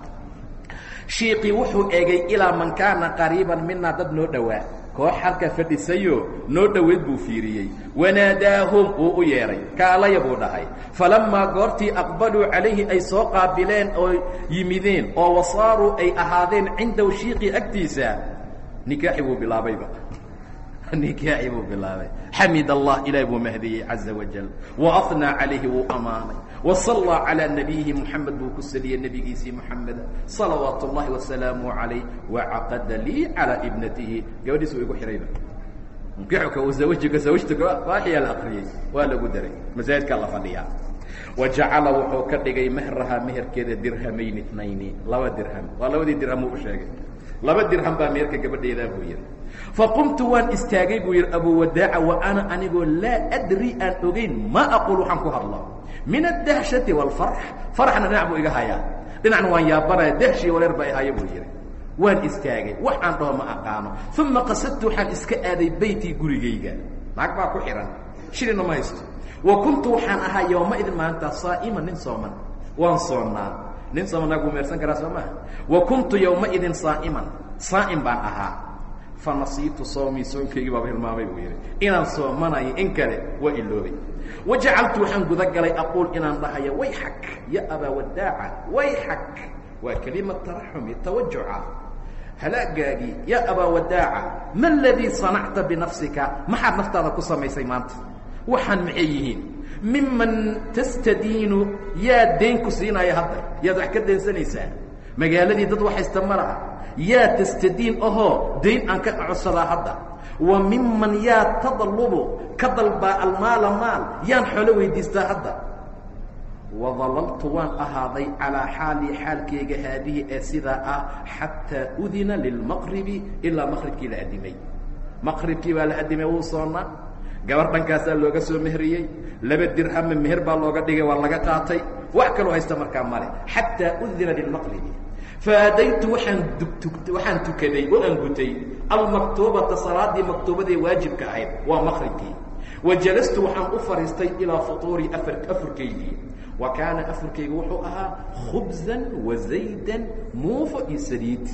shiiqii wuxuu eegay ilaa man kaana qariiban minaa dad noo dhowaa. Koox halka fadhisayo noo dhoweyd buu fiiriyey. Wanaadaahum wuu u yeedhay kaalaya buu dhahay. Falammaa goortii aqbaluu calayhi ay soo qaabileen oo yimideen oo wasaaruu ay ahaadeen cindahu shiiqii agtiisa. Nikaaxi buu bilaabayba. Nikaaxi buu bilaabay. Xamid allah ilaah buu mahdiyey caza wajal waafnaa calayhi wuu ammaanay wasallaa calaa nabiyihi moxamed buu ku saliyey nebigiisii moxameda salawaat اllahi wasalaamu calayh wacaqada lii calaa ibnatihi. Gabadhiisu igu xihayba waaxiyaa la akriyey waa lagu daray. Masaajidkaa la fadhiyaa. Wa jacala wuxuu ka dhigay mehrahaa meherkeeda dirhamayn itnayni laba dirham. Waa labadii dirham u sheegay. Laba dirham baa meherka gabadheedaa buu yihi faqumtu waan istaagay buu yidhi abu wadaaca wa ana anigoo laa adri aan ogeyn ma aqul waxaan ku hadlo min adahshati wاlfarx farxna dhinac buu iga hayaa. Dhinacna waan yaabanaya dahshii wareer baa ihaya buu yidhi. Waan istaagay wax dhaho ma aqaano. Uma qasadtu waxaan iska aaday beytii gurigayga. Naag baa ku xihan shilina ma haysto. Wa kuntu waxaan ahaa yooma idin maalintaa saa'ima nin sooman. Waan soonnaa. Nin sooman naag buu meersan karaa soo maha wa kuntu yowma idin saa'iman. Saa'im baan ahaa. Fanasiibtu soomii soonkaygii baaba hilmaamay buu yidhi. Inaan soomanayo in kale waa iloobay wajacaltu waxaan guda galay aquul inaan dhahayo wayxak ya abaa wadaaca wayxak waa kelima taraxumi tawajuca halaagaagii ya abaa wadaaca ma aladii sanacta binafsika? Maxaad naftaada ku samaysay maanta? Waxaan maxay yihiin? Miman tastadiinu yaa dayn ku siinaya hadda. Yaad wax ka deensanaysaa magaaladii dad waxaysta ma laha. Yaa tastadiin ahoo dayn aan ka codsadaa hadda. Wa miman yaa tadalubu ka dalbaa almaala maal yaan xoolo weydiistaa hadda. Wadalaltu waan ahaaday calaa xaalii xaalkayga haadihi ee sidaa ah xataa udina lilmaqribi ilaa maqribkii la addimay maqribkii baa la addimay wuu soonnaa gabar dhankaasaa looga soo mehriyey. Laba dirhama meher baa looga dhigay waa laga qaatay. Wax kaloo haysta markaa male xataa udina lilmaqribi faadaytu waxaan tukaday oo aan gutay almaktuubata salaadii maktuubadee waajibka ahayd waa maqribkii wa jalastu waxaan u fadhiistay ilaa futuuri afurkaygii wa kaana afurkayga wuxuu ahaa khubzan wa zaydan muufo iyo saliid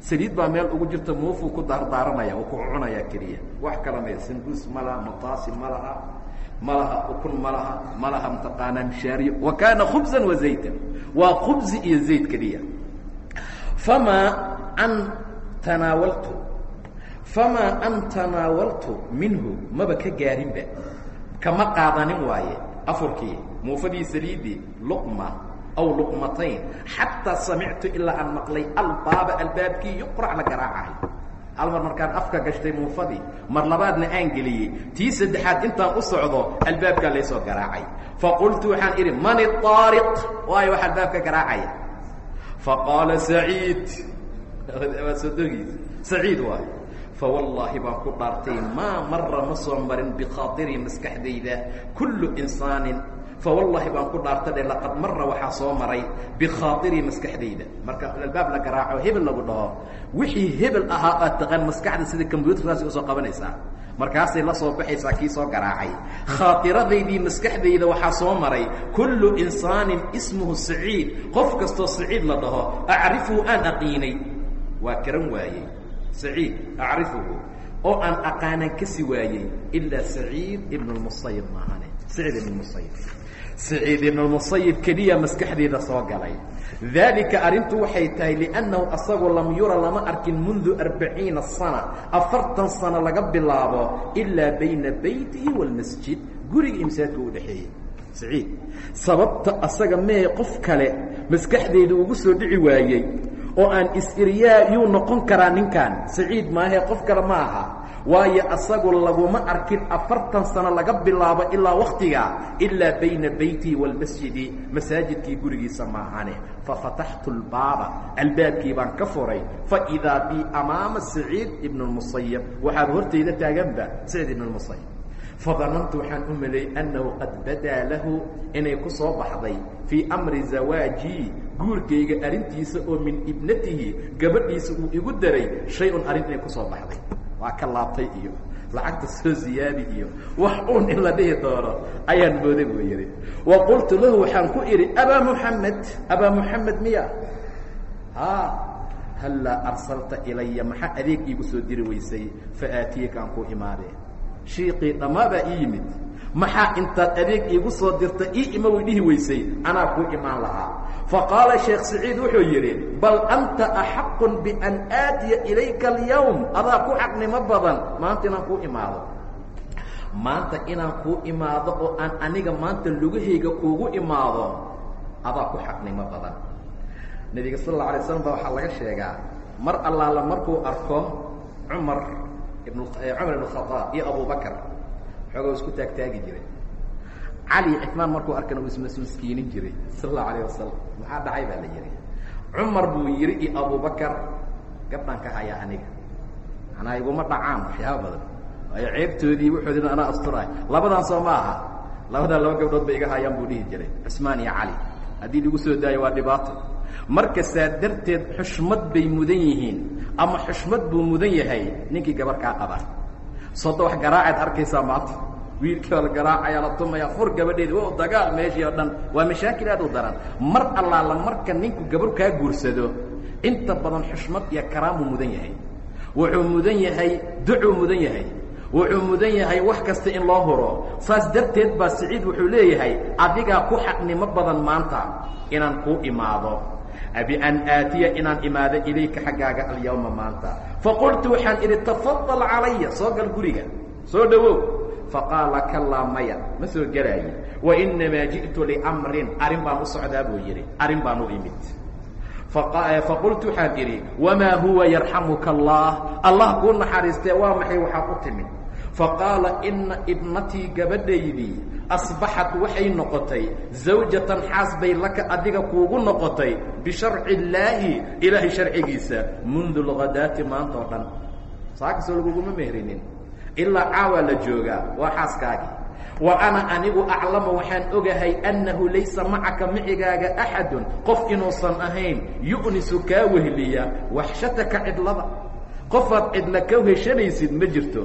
saliid baa meel ugu jirta muufuu ku daardaaranaya uu ku cunayaa keliya wax kala maya sanduus ma laha mataasi ma laha ma laha ukun ma laha ma laha mataqaanaa mishaariyo wa kaana khubzan wa zaydan waa khubzi iyo zayd keliya famaa an tanaawaltu famaa an tanaawaltu minhu maba ka gaarinba kama qaadanin waaye afurkii muufadii saliidii luqma aw luqmatayn xataa samictu ilaa aan maqlay albaaba albaabkii yuqrac la garaacahay hal mar markaan afka gashtay muufadii mar labaadna aan tii saddexaad intaan u socdo albaabkaa laysoo garaacay faqultu waxaan idhi man iطaariq waayo wax albaabka garaacaya faqaala saciid waa sodogiis saciid waayo fawallaahi baan ku dhaartay maa mara ma soo marin bikhaaطirii maskaxdayda kullu insaanin fawallaahi baan ku dhaartadhe laqad mara waxaa soo maray bikhaaطirii maskaxdayda marka albaab la garaaco hebel lagu dhaho wixii hebel ahaa aad taqaan maskaxda sida combyuutarkaasi u soo qabanaysaa markaasay la soo baxaysaa kii soo garaacay. Khaatiradaydii maskaxdayda waxaa soo maray kullu insaanin ismuhu saciid qof kastoo saciid la dhaho acrifuhu aan aqiinay. Waa garan waayey. Saciid acrifuhu oo aan aqaanaan kasi waayey ilaa saciid ibn اmusayib maahane. Saciid ibn musayib saciid ibn musayib keliya maskaxdeeda soo galay. Daalika arrintu waxay tahay liannahu asagu lam yura lama arkin mundu arbaciina sana afartan sano laga bilaabo ilaa bayna beytihi wاlmasjid guriga imsaadka u dhexeeyey saciid sababta asaga mee qof kale maskaxdeeda ugu soo dhici waayey oo aan is-iryaa yuu noqon karaa ninkan? Saciid maahee qof kale ma aha waayo asagu laguma arkin afartan sano laga bilaabo ilaa waktiga ilaa bayna beytii wاlmasjidi masaajidkii gurigiisa maahane fafataxtu اlbaaba albaabkii baan ka furay faidaa bi amaama saciid ibn اmusayib waxaaba hortayda taaganba saciid ibn اmusayib fadanantu waxaan u maleeyey annahu qad badaa lahu inay ku soo baxday fii amri zawaajii guurkayga arrintiisa oo min ibnatihi gabadhiisa uu igu daray shay-un arrin inay ku soo baxday waa ka laabtay iyo lacagta soo ziyaadi iyo wax uun in la dhihi doono ayaan mooday buu yidhi. Wa qultu lahu waxaan ku idhi abaa muxamed abaa muxamed miya? Haa hallaa arsalta ilaya maxaa adeeg iigu soo diri weysay? Fa aatiyaka aan kuu imaadee. Shiiqii dhammaabaa ii yimid maxaa intaad adeeg iigu soo dirta ii ima way dhihi weysay? Anaa kuu imaan lahaa. Faqaala sheekh saciid wuxuu yidhi bal anta axaqun bian aatiya ilayka alyawm. Adaa ku xaqnimo badan maanta inaan kuu imaado. Maanta inaan kuu imaado oo aan aniga maanta lugahayga kuugu imaado adaa ku xaqnimo badan. Nebiga sal alla alay slam baa waxaa laga sheegaa mar allaala markuu arko cumar ibn cumar ibn khadaab iyo abubakar xoogoo isku taagtaagi jiray. Cali cifmaan markuu arkana uu ismasmaskiinin jiray sal allahu wasalam maxaa dhacay baa la yihi cumar buu yidhi iyo abubakar gabdhaan ka hayaa aniga. Manaa iguma dhacaan waxyaaba badan. Waayo ceebtoodii wuxoodina anaa asturaay. Labadan soo ma aha. Labadan laba gabdhood bay iga hayaan buu dhihi jiray cusmaan iyo cali haddii lagu soo daayo waa dhibaato. Marka saa darteed xushmad bay mudan yihiin ama xushmad buu mudan yahay ninkii gabar kaa qaba sodo wax garaacaad arkaysaa maanta. Wiilkii waa la garaacaya la tumaya fur gabadheedi wa dagaal meeshii oo dhan. Waa mashaakil aad u daran. Mar allaala marka ninku gabar kaa guursado inta badan xushmad iyo karaamuu mudan yahay. Wuxuu mudan yahay ducuu mudan yahay. Wuxuu mudan yahay wax kasta in loo huro. Saas darteed baa siciid wuxuu leeyahay adigaa ku xaqnimo badan maanta inaan kuu imaado bian aatiya inaan imaado ilayka xaggaaga alyawma maanta faqultu waxaan idhi tafadal calaya soo gal guriga soo dhowow faqaala kalaa maya ma soo gelaayo wainamaa ji'tu liamrin arrin baan u socdaa buu yidhi arrin baan u imid faqultu waxaan idhi wamaa huwa yarxamuka allah allah kuu naxariistee waa maxay waxaad u timid faqaala ina ibnatii gabadhaydii asbaxat waxay noqotay zawjatan xaas bay laka adiga kuugu noqotay bisharci illaahi ilaahay sharcigiisa mundu lghadaati maanta oo dhan. Saakasoo laguguma mehrinin. Ilaa caawaa la joogaa waa xaaskaagii. Wa ana anigu aclamu waxaan ogahay annahu laysa macaka micigaaga axadun qof inuusan ahayn yu'nisu kaa wehliya waxshataka cidlada qofaad cidla ka heshanaysid ma jirto.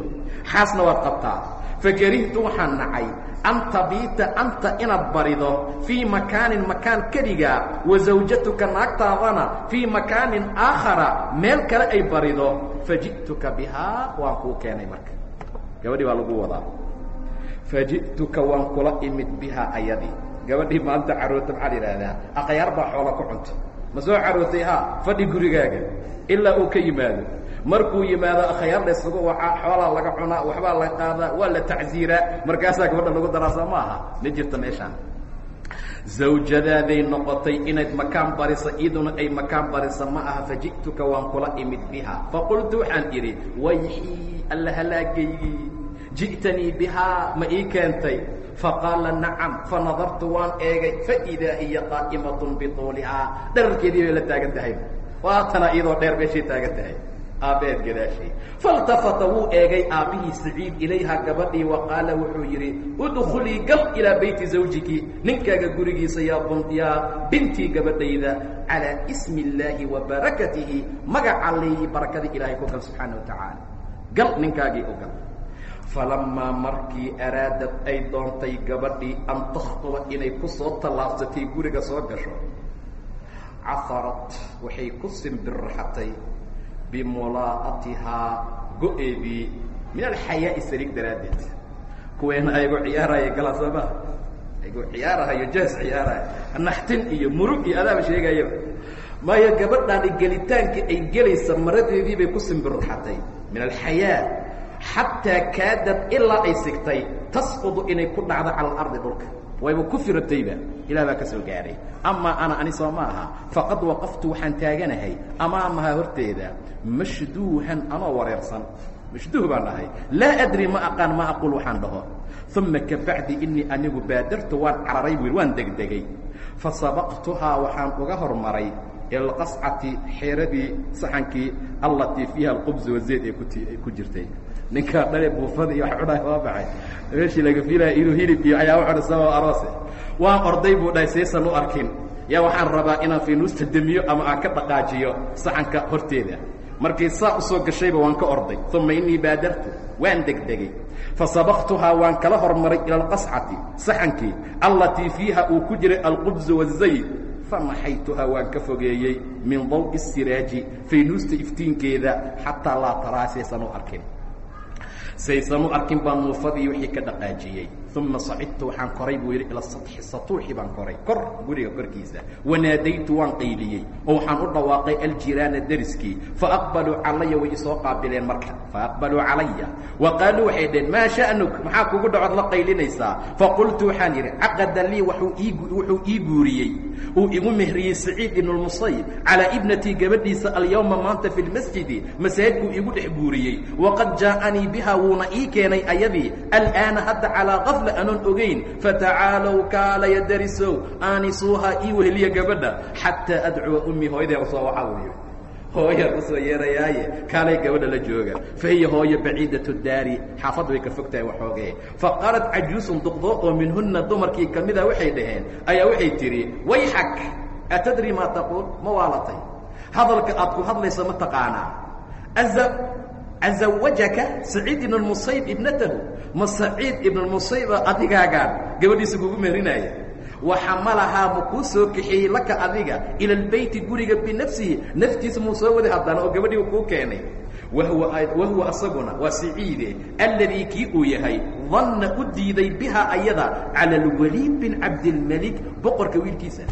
Xaasna waad qabtaa. Fakarihtu waxaan nacay an tabiita anta inaad barido fii makaanin makaan keligaa wa zawjatuka naagtaadana fii makaanin aakhara meel kale ay barido. Faji'tuka bihaa waan kuu keenay marka. Gabadhii baa lagu wadaa. Faji'tuka waan kula imid bihaa ayadii. Gabadhii maanta caroota maxaa la yidhaahdaa? Akhyaar baa xoola ku cunto ma soo carootay ha fadhi gurigaaga. Ilaa uu ka yimaado markuu yimaado akhyaar la isugu wacaa xoolaa laga cunaa waxbaa la qaadaa waa la tacsiiraa markaasaa gabadha lagu daraasa ma aha. Ma jirto meeshaan. Zawjadaaday noqotay inayd makaan barisa iyaduna ay makaan barisa ma aha faji'tuka waan kula imid biha faqultu waxaan idhi wayxii alla halaagaygii ji'tanii bihaa ma ii keentay. Faqaala nacam fanadartu waan eegay faidaa hiya qaa'imatun bituulihaa dherarkeedii bay la taagan tahay. Waatana iyadoo dheer meeshay taagan tahay aabbeed gadaashii faltafata wuu eegay aabihii saciid ilayha gabadhii wa qaala wuxuu yidhi udkhulii gal ilaa beyti zawjiki ninkaaga gurigiisa yaa bintii gabadhayda calaa ismi illaahi wa barakatihi magaca alleeyi barakada ilaahay ku gal subxaana wa tacaala. Gal ninkaagii u gal. Falamaa markii araadad ay doontay gabadhii an takhtuba inay ku soo tallaabsatay guriga soo gasho cafarat waxay ku simbirraxatay bimulaa'atihaa go-eedii min alxayaa'i sariig daraaddeed kuweena ayagoo ciyaaraya galaa sooma ayagoo ciyaarahayo jaas ciyaaraya naxtin iyo murug iyo adaaba sheegayo maayo gabadhaani gelitaankii ay gelaysa maradeedii bay ku simbirxatay min alxayaa xataa kaadad ilaa ay sigtay tasqudu inay ku dhacdo cala alardi dhulka wayba ku firatayba ilah baa ka soo gaadhay amaa ana ani soo ma aha faqad waqaftu waxaan taaganahay amaamaha horteeda mashduuhan anoo wareersan mashduuh baan dhahay laa adri ma aqaan ma aqul waxaan dhaho uma kabacdi inii anigu baadartu waan cararay bu waan degdegay fasabaqtuhaa waxaan uga hormaray ilqascati xeeradii saxankii allatii fiiha alqubs wazeyd ee ku jirtay ninkaa dhale buufada iyo wax cunay waa baxay. Meeshii laga fiilaya inuu hilib iyo waxyaaba cuna sabab aroose. Waan orday buu dhahay saysan u arkin. Yaa waxaan rabaa inaan fiinuusta demiyo ama aan ka dhaqaajiyo saxanka horteeda. Markii saa u soo gashayba waan ka orday. Uma inii baadartu waan degdegay. Fasabaqtuhaa waan kala hormaray ila alqascati saxankii allatii fiiha uu ku jiray alqubsu wazayd fanaxaytuhaa waan ka fogeeyey min daw'i siraaji faynuusta iftiinkeeda xataa laa taraa saysan u arkin saysan u arkin baan muufadii wixii ka dhaqaajiyey. Uma sacidtu waxaan koray buu yidhi ila saطxi satuuxi baan koray. Kor guriga korkiisa. Wanaadaytu waan qayliyey. Oo waxaan u dhawaaqay aljiraana deriskii. Faaqbaluu calaya way isoo qaabileen marka. Faaqbaluu calaya. Wa qaaluu waxay dhaheen maa sha'nuk? Maxaa kugu dhacood la qaylinaysaa? Faqultu waxaan yidhi caqada lii wuxuu ii guuriyey uu igu mehriyey saciid ibn اmusayb calىa ibnatii gabadhiisa alyawma maanta fi lmasjidi masaajidkuu igu dhex guuriyey waqad jaaanii biha wuuna ii keenay ayadii al'aana hadda calىa qafla anoon ogayn fatacaalow kaalaya darisow aanisuuha ii weheliya gabadha xataa adcuwa ummi hooyadee usoo waxa weeye hooyaa ku soo yeerayaaye kaalay gabadha la jooga. Fa hiya hooyo baciidat daari xaafadda way ka fog tahay waxoogee faqaalat cajuusun duqdoo oo minhunna dumarkii ka mida waxay dhaheen ayaa waxay tidhi wayxak atadri maa taquul? Ma waalatay. Hadalka aad ku hadlayso ma taqaanaa. Azawajaka saciid ibn musayb ibnatahu. Ma saciid ibn musayba adigaagaan gabadhiisa kugu mehrinaya waxamalahaa ma kuu soo kaxeeyey laka adiga ila albeyti guriga binafsihi. Naftiisa muu soo waday haddana oo gabadhii kuu keenay. Wahuwa asaguna waa siciide alladii kii uu yahay danna u diiday ayada cala alwaliid bin cabdilmelik boqorka wiilkiisa.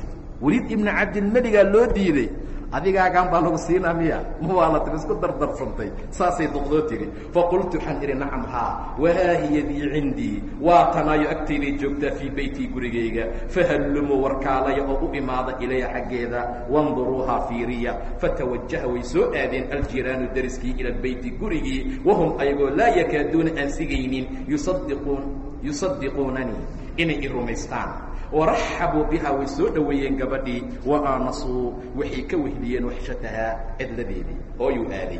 Weliid ibna cabdilmeligaa loo diiday adigaagaan baa lagu siinaa miya. Ma waa la tiri isku dardarsantay saasay duqdoo tiri faqultu waxaan idhi nacam haa wahaa hiya dii cindii waa tanaayo agtayday joogtaa fii beytii gurigayga fahallumuu warkaalaya oo u imaada ilaya xaggeeda. Wanduruuhaa fiiriya fatawajaha way soo aadeen aljiraanu dariskii ila beyti gurigii wahum ayagoo laa yakaaduuna aan sigaynin. Yusadiquun yusadiquunanii inay i rumaystaan waraxabuu bihaa way soo dhoweeyeen gabadhii wa aanasuu waxay ka wehliyeen waxshatahaa cidladeedii ooyuu aaday.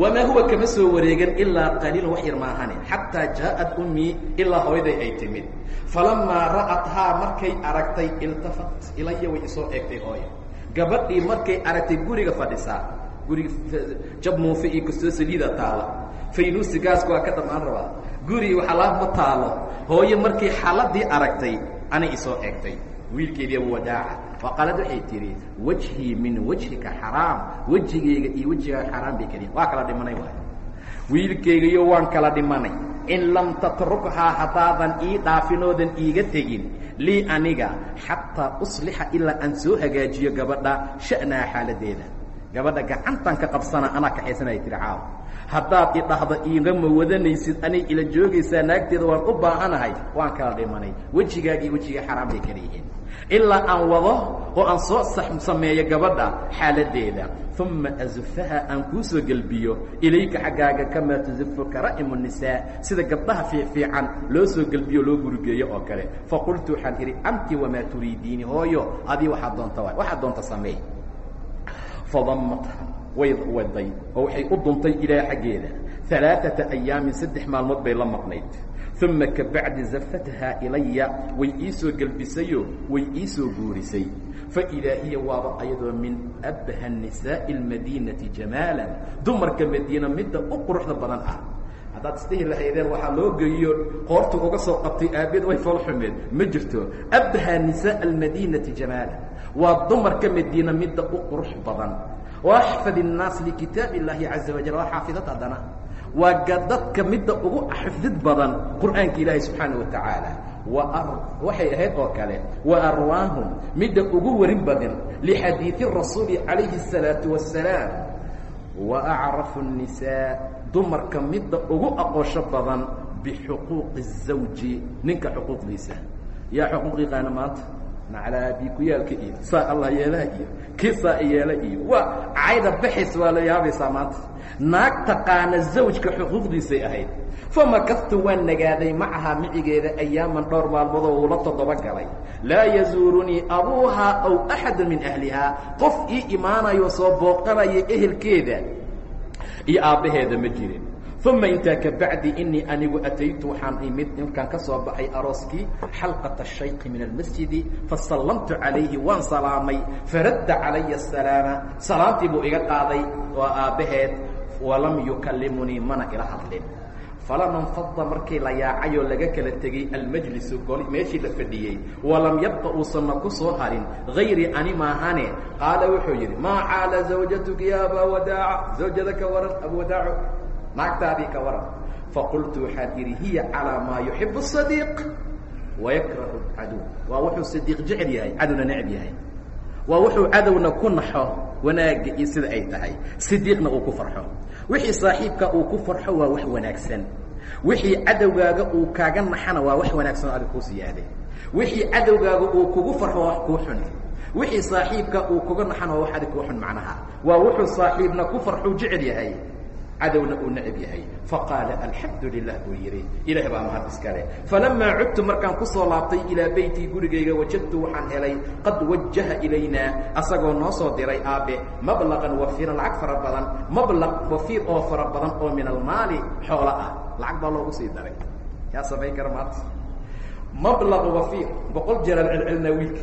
wamaa huwa kama soo wareegan ilaa qaliilan wax yar maahane xataa jaa'at ummii ilaa hooyaday ay timid. falamaa ra'athaa markay aragtay iltafat ilaya way isoo eegtay hooya. Gabadhii markay aragtay guriga fadhisaa guriga jab muufe iyo kastoo saliida taala. Faynuusi gaasku waa ka dhammaan rabaa. Guri waxalaab ma taalo. Hooyo markay xaaladii aragtay anay isoo eegtay wiilkeediiba wadaaca faqaalad waxay tidhi wajhii min wajhika xaraam wejigayga iyo wejigaaga xaraam bay keliya waa kala dhimanay waay. Wiilkaygayo waan kala dhimanay. In lam tatrukhaa haddaadan ii dhaafinoodan iiga tegin lii aniga xataa uslixa ilaa aan soo hagaajiyo gabadha sha'naha xaaladeeda. Gabadha gacantan ka qabsana anaa kaxaysanaya tihi caaw haddaad idhahda iigama wadanaysid anay ila joogaysaa naagteeda waan u baahanahay waan kala dhimanay. Wejigaagii wejiga xaraam bay kala yihiin ilaa aan wado oo aan soo sameeyo gabadha xaaladeeda. Uma azufaha aan kuu soo gelbiyo ilayka xaggaaga kamaa tuzifu kara'imu nisaa. Sida gabdhaha fiicfiican loo soo gelbiyo loo gurigeeyo oo kale. Faqultu waxaan idhi anti wamaa turiidiini hooyo adii waxaad doonta waxaad doonta sameey. Fadamatha way oo waxay u duntay ilaah xaggeeda. Alaaata ayaamin saddex maalmood bay la maqnayd. Uma kabacdi zafatahaa ilaya way ii soo gelbisayo way ii soo guurisay. Faidaa hiya waaba ayadoo min abha nisaa'i almadiinati jamaalan dumarka madiina midda u quruxda badan ah. Haddaad isdhihi lahaydeen waxaa loo geeyo qoortu uga soo qabtay aabbeed way foolxumeed ma jirto. Abha nisaa almadiinati jamaalan waa dumarka madiina midda u qurux badan waaxfad innaas likitaab illaahi caza wajal waa xaafidad haddana waa dadka midda ugu xifdid badan qur'aanka ilaahay subxaana wa tacaala waxay ahayd oo kale wa arwaahum midda ugu warin badan lixadiidi rasuuli calayhi الsalaatu wasalaam wa acrafu الnisaa dumarka midda ugu aqoosho badan bixuquuqi الزawji ninka xuquuqdiisa yaa xuquuq yaqaana maanta naclaabikuyaalka iyo saa allah yeelaha iyo kii saa yeela iyo waa cayda baxays waa la yaabaysaa maanta. Naag taqaana zawjka xuquuqdiisay ahayd. Famakaftu waan nagaaday macahaa micigeeda ayaaman dhowr maalmoodoo uula toddoba galay. Laa yazuurunii abuuhaa aw axadu min ahlihaa qof ii imaanayo soo booqanaya ehelkeeda iyo aabbaheeda ma jirin uma intaa kabacdi inii anigu ataytu waxaan imid markaan ka soo baxay arooskii xalqaةa الshayki min almasjidi fasallamtu calayhi waan salaamay faradda calaya الsalaama salaamtii buu iga qaaday waa aabbaheed walam yukallimunii mana ila hadlin falama nfada markii la yaacayoo laga kala tegey almajlisu goli meeshii la fadhiyey walam yabqa uusanna ku soo harin hayrii ani maahane qaala wuxuu yidhi maa caala zawjatuka ya abaa wadaaca zawjada ka waran abuwadaaco naagtaadii ka waran faqultu waxaan idhi hiya calىa maa yuxibu الصadiiq wayakrahu cadow waa wuxuu sadiiq jecel yahay cadowna necb yahay waa wuxuu cadowna ku naxo wanaagga iyo sida ay tahay sidiiqna uu ku farxo wixii saaxiibka uu ku farxo waa wax wanaagsan wixii cadowgaaga uu kaaga naxana waa wax wanaagsan oo adig kuu siyaade wixii cadowgaaga uu kugu farxo waa wax kuu xun wixii saaxiibka uu kuga naxana waa wax adig kuu xun macnaha waa wuxuu saaxiibna ku farxuu jecel yahay cadowna uu necb yahay. Faqaala alxamdu lilah buu yidhi. Ilaah baa mahad iskale. Falamaa cudtu markaan ku soo laabtay ilaa beytii gurigayga wajadtu waxaan helay qad wajaha ilaynaa asagoo noo soo diray aabbe mablaqan wafiiran lacag fara badan mablaq wafiir oo fara badan oo min almaali xoolo ah. Lacag baa loogu sii daray. Yaa samayn kara maanta. Mablaq wafiir boqol jeer aan celcelinaa wiilka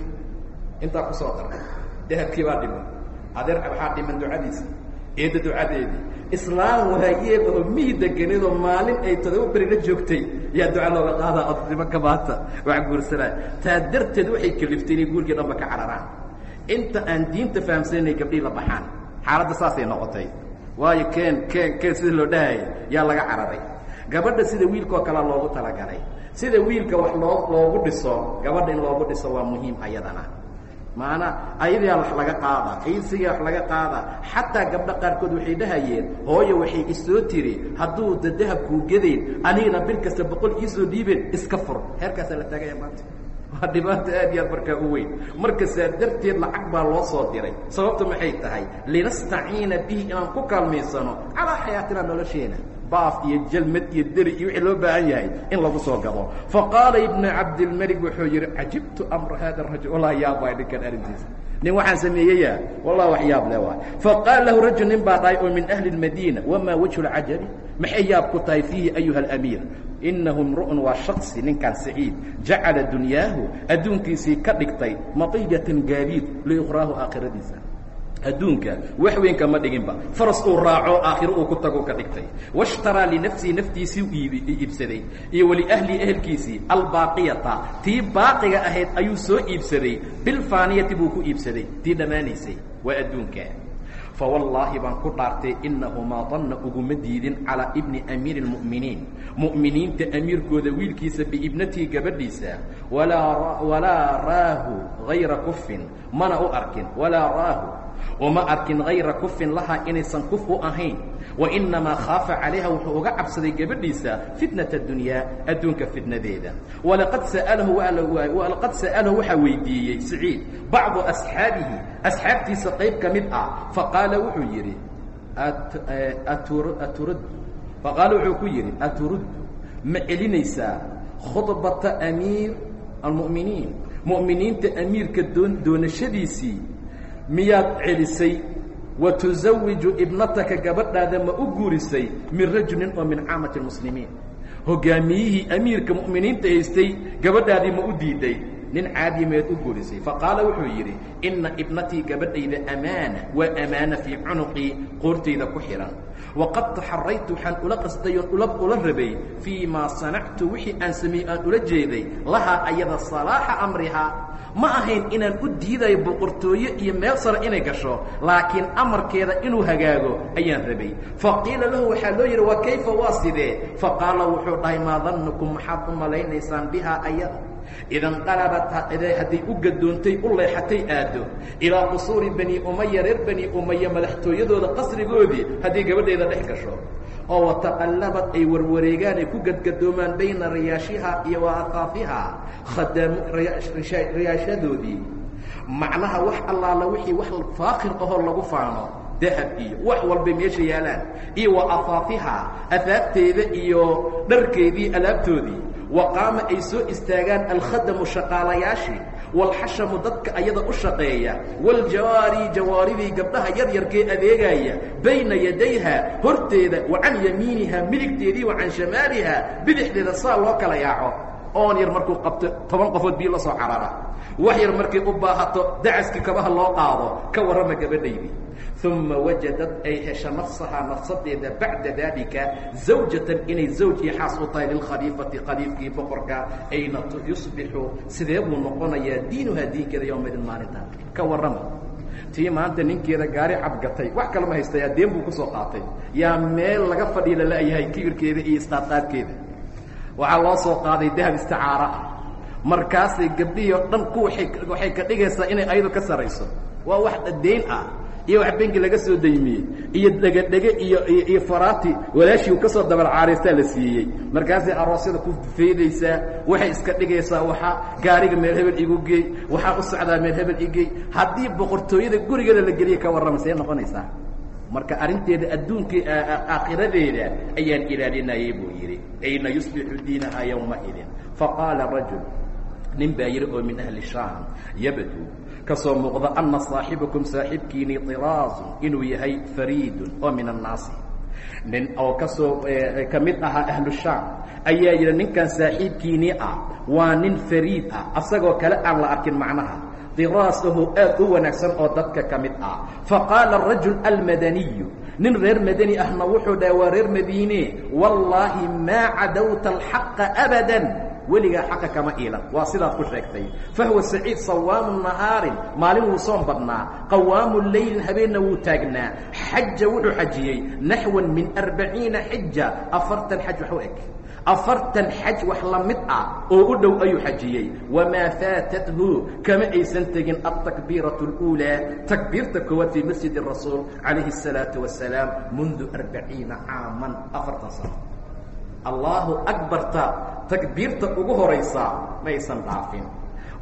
intaa ku soo daray. Dahabkii baa dhiman. Adeer waxaa dhiman ducadiisa. Eedda ducadeedii islaam waayeed oo mihi deganidoo maalin ay todoba beri la joogtay. Yaa duca looga qaadaa odnimanka maanta wax guursanaa taa darteed waxay kaliftay inay guurkii dhanba ka cararaan. Inta aan diinta fahamsanay gabdhii la baxaan xaaladda saasay noqotay. Waayo keen keen keen sida loo dhahayay yaa laga cararay. Gabadha sida wiilkaoo kalea loogu talagalay. Sida wiilka wax loo loogu dhiso gabadha in loogu dhiso waa muhiim ayadana maana ayadaa wax laga qaada ciisigaa wax laga qaada. Xataa gabdho qaarkood waxay dhahayeen hooyo waxay isoo tiri hadduu da dahabkuu gedayn anigana bil kasta boqol iisoo dhiibeen iska fur. Heerkaasaa la taagaya maanta. Waa dhibaato aad iyo aad markaa u weyn. Marka saa darteed lacag baa loo soo diray. Sababta maxay tahay? Linastaciina bihi inaan ku kaalmaysano calaa xayaatina nolosheena baaf iyo jalmad iyo deri iyo wixii loo baahan yahay in lagu soo gado faqaala ibnu cabdilmelig wuxuu yidhi cajibtu amra hada rajul. Wallah yaabay ninkan arrintiisa. Nin waxaan sameeyeya wallah wax yaab le waay faqaala lahu rajul nin baa dhahay oo min ahli اmadiina wamaa wajhu lcajabi maxay yaab ku tahay fiihi ayuha alamiir inahu imru'un waa shaksi ninkan saciid jacala dunyaahu adduunkiisii ka dhigtay matiyatan gaadiid liukhraahu aakhiradiisa adduunka wax weyn kama dhiginba. Faras uu raaco aakhiro uu ku tago ka dhigtay. Washtaraa linafsihi naftiisii iibsaday. Iyo waliahlihi ehelkiisii albaaqiyata tii baaqiga ahayd ayuu soo iibsaday. Bilfaaniyati buu ku iibsaday. Tii dhammaanaysay. Waa adduunka. Fawallaahi baan ku dhaartay inahu maa danna uguma diidin calaa ibni amiiri اlmu'miniin mu'miniinta amiirkooda wiilkiisa biibnatihi gabadhiisa walaa raahu hayra kufin mana u arkin. Walaa raahu uma arkin hayra kufin lahaa inaysan kuf u ahayn. Wainamaa khaafa calayha wuxuu uga cabsaday gabadhiisa fitnat اdunyaa adduunka fitnadeeda. Walaqad sa'alahu walaqad sa'alahu waxaa weydiiyey saciid bacdu asxaabihi. Asxaabtiisa qayb ka mid ah. Faqaala wuxuu yidhi aturud. Faqaala wuxuu ku yidhi aturuddu ma celinaysaa khudbata amiir almu'miniin. Mu'miniinta amiirka doon doonashadiisii miyaad celisay? Wa tusawiju ibnataka gabadhaada ma u guurisay min rajulin oo min caamati اlmuslimiin hogaamiyihii amiirka mu'miniinta haystay gabadhaadii ma u diiday. Nin caadimeed u guurisay. Faqaala wuxuu yidhi inna ibnatii gabadhayda amaana waa amaana fii cunuqii qoortayda ku xidhan waqad taxaraytu waxaan ula qasday oon ula ula rabay fii maa sanactu wixii aan sameeyey aan ula jeeday lahaa ayada salaaxa amrihaa ma ahayn inaan u diidayo boqortooye iyo meel sare inay gasho laakiin amarkeeda inuu hagaago ayaan rabay faqiila lahu waxaa loo yidhi wa kayfa waa sidee faqaala wuxuu dhahay maa dannukum maxaad u malaynaysaan bihaa ayada idanqalabat hadday u gadoontay u leexatay aado ilaa qusuuri bani umaya reer bani umaya madaxtooyadooda qasrigoodii haddii gabadheeda dhex gasho. Oo wataqallabad ay warwareegaan ay ku gadgadoomaan bayna riyaashihaa iyo wa akaafihaa khadaamu riyaashadoodii. Macnaha wax allaala wixii wax faakir ahoo lagu faano dahab iyo wax walbay meesha yaalaan iyo wa afaafihaa afaafteeda iyo dharkeedii alaabtoodii wa qaama ay soo istaagaan alkhadamu shaqaalayaashii walxashamu dadka ayada u shaqeeya waljawaari jawaaridii gabdhaha yaryarkee adeegaya bayna yadayha horteeda wa can yamiiniha midigteedii wa can shamaaliha bidixdeeda saa loo kala yaaco oon yar markuu qabto toban qofood biyo la soo carara wax yar markay u baahato dacaskii kabaha loo qaado ka warrama gabadhaydii uma wajadad ay hesho nafsahaa nafsadeeda bacda daalika zawjatan inay zawj iyo xaas u tahay lilkhaliifati khaliifkii boqorka ayna yusbixu sidee buu noqonayaa diinuhaa diinkeeda yowmaidin maalinta ka warrama tii maanta ninkeeda gaari cabgatay wax kalama haystayaa deen buu ku soo qaatay yaa meel laga fadhiya lala-yahay kibirkeeda iyo istaadqaadkeeda waxaa loo soo qaaday dahab isticaara ah markaasay gabdhihii dhan ku waxay ka dhigaysaa inay ayadu ka sarayso waa wax dayn ah iyo wax benki laga soo daymiyey iyo dhegadhege iyo iyo faraati walaashii ka soo dabalcaaraystaa la siiyey. Markaasay aroosyada ku faydaysaa waxay iska dhigaysaa waxaa gaariga meel hebel igu geey waxaa u socdaa meel hebel igey haddii boqortooyada gurigeeda la geliya ka warrama see noqonaysaa. Marka arrinteeda adduunkii aakhiradeeda ayaan ilaalinayay buu yidhi ayna yusbixu diinahaa yowmaidin faqaala rajul nin baa yidhi oo min ahli shaam yabdu ka soo muuqda ana saaxibakum saaxibkiinii طiraasun inuu yahay fariidun oo min annaasi. Nin oo ka soo ka mid ahaa ahlu shaam ayaa yidhi ninkan saaxiibkiinii ah waa nin fariid ah asagoo kale aan la arkin macnaha. Diraasahu aad u wanaagsan oo dadka ka mid ah. Faqaala rajul almadaniyu nin reer madani ahna wuxuu dhaha waa reer madiine wallaahi maa cadawta alxaqa abada weligaa xaqa kama iilan waa sidaad ku sheegtay fahuwa saciid sawaamu nahaarin maalin wuu soon badnaa qawaamu leylin habeenna wuu taagnaa xaja wuxuu xajiyey naxwan min arbaciina xija afartan xaj wax u eg afartan xaj wax la mid ah oo u dhow ayuu xajiyey wamaa faatathu kama aysan tegin altakbiiraة اlأuulىa takbiirta koowaad fii masjid rasuul calayhi الsalaaةu wasalaam mundu arbaciina caaman afartan sano allahu akbarta takbiirta ugu horaysaa maysan dhaafin.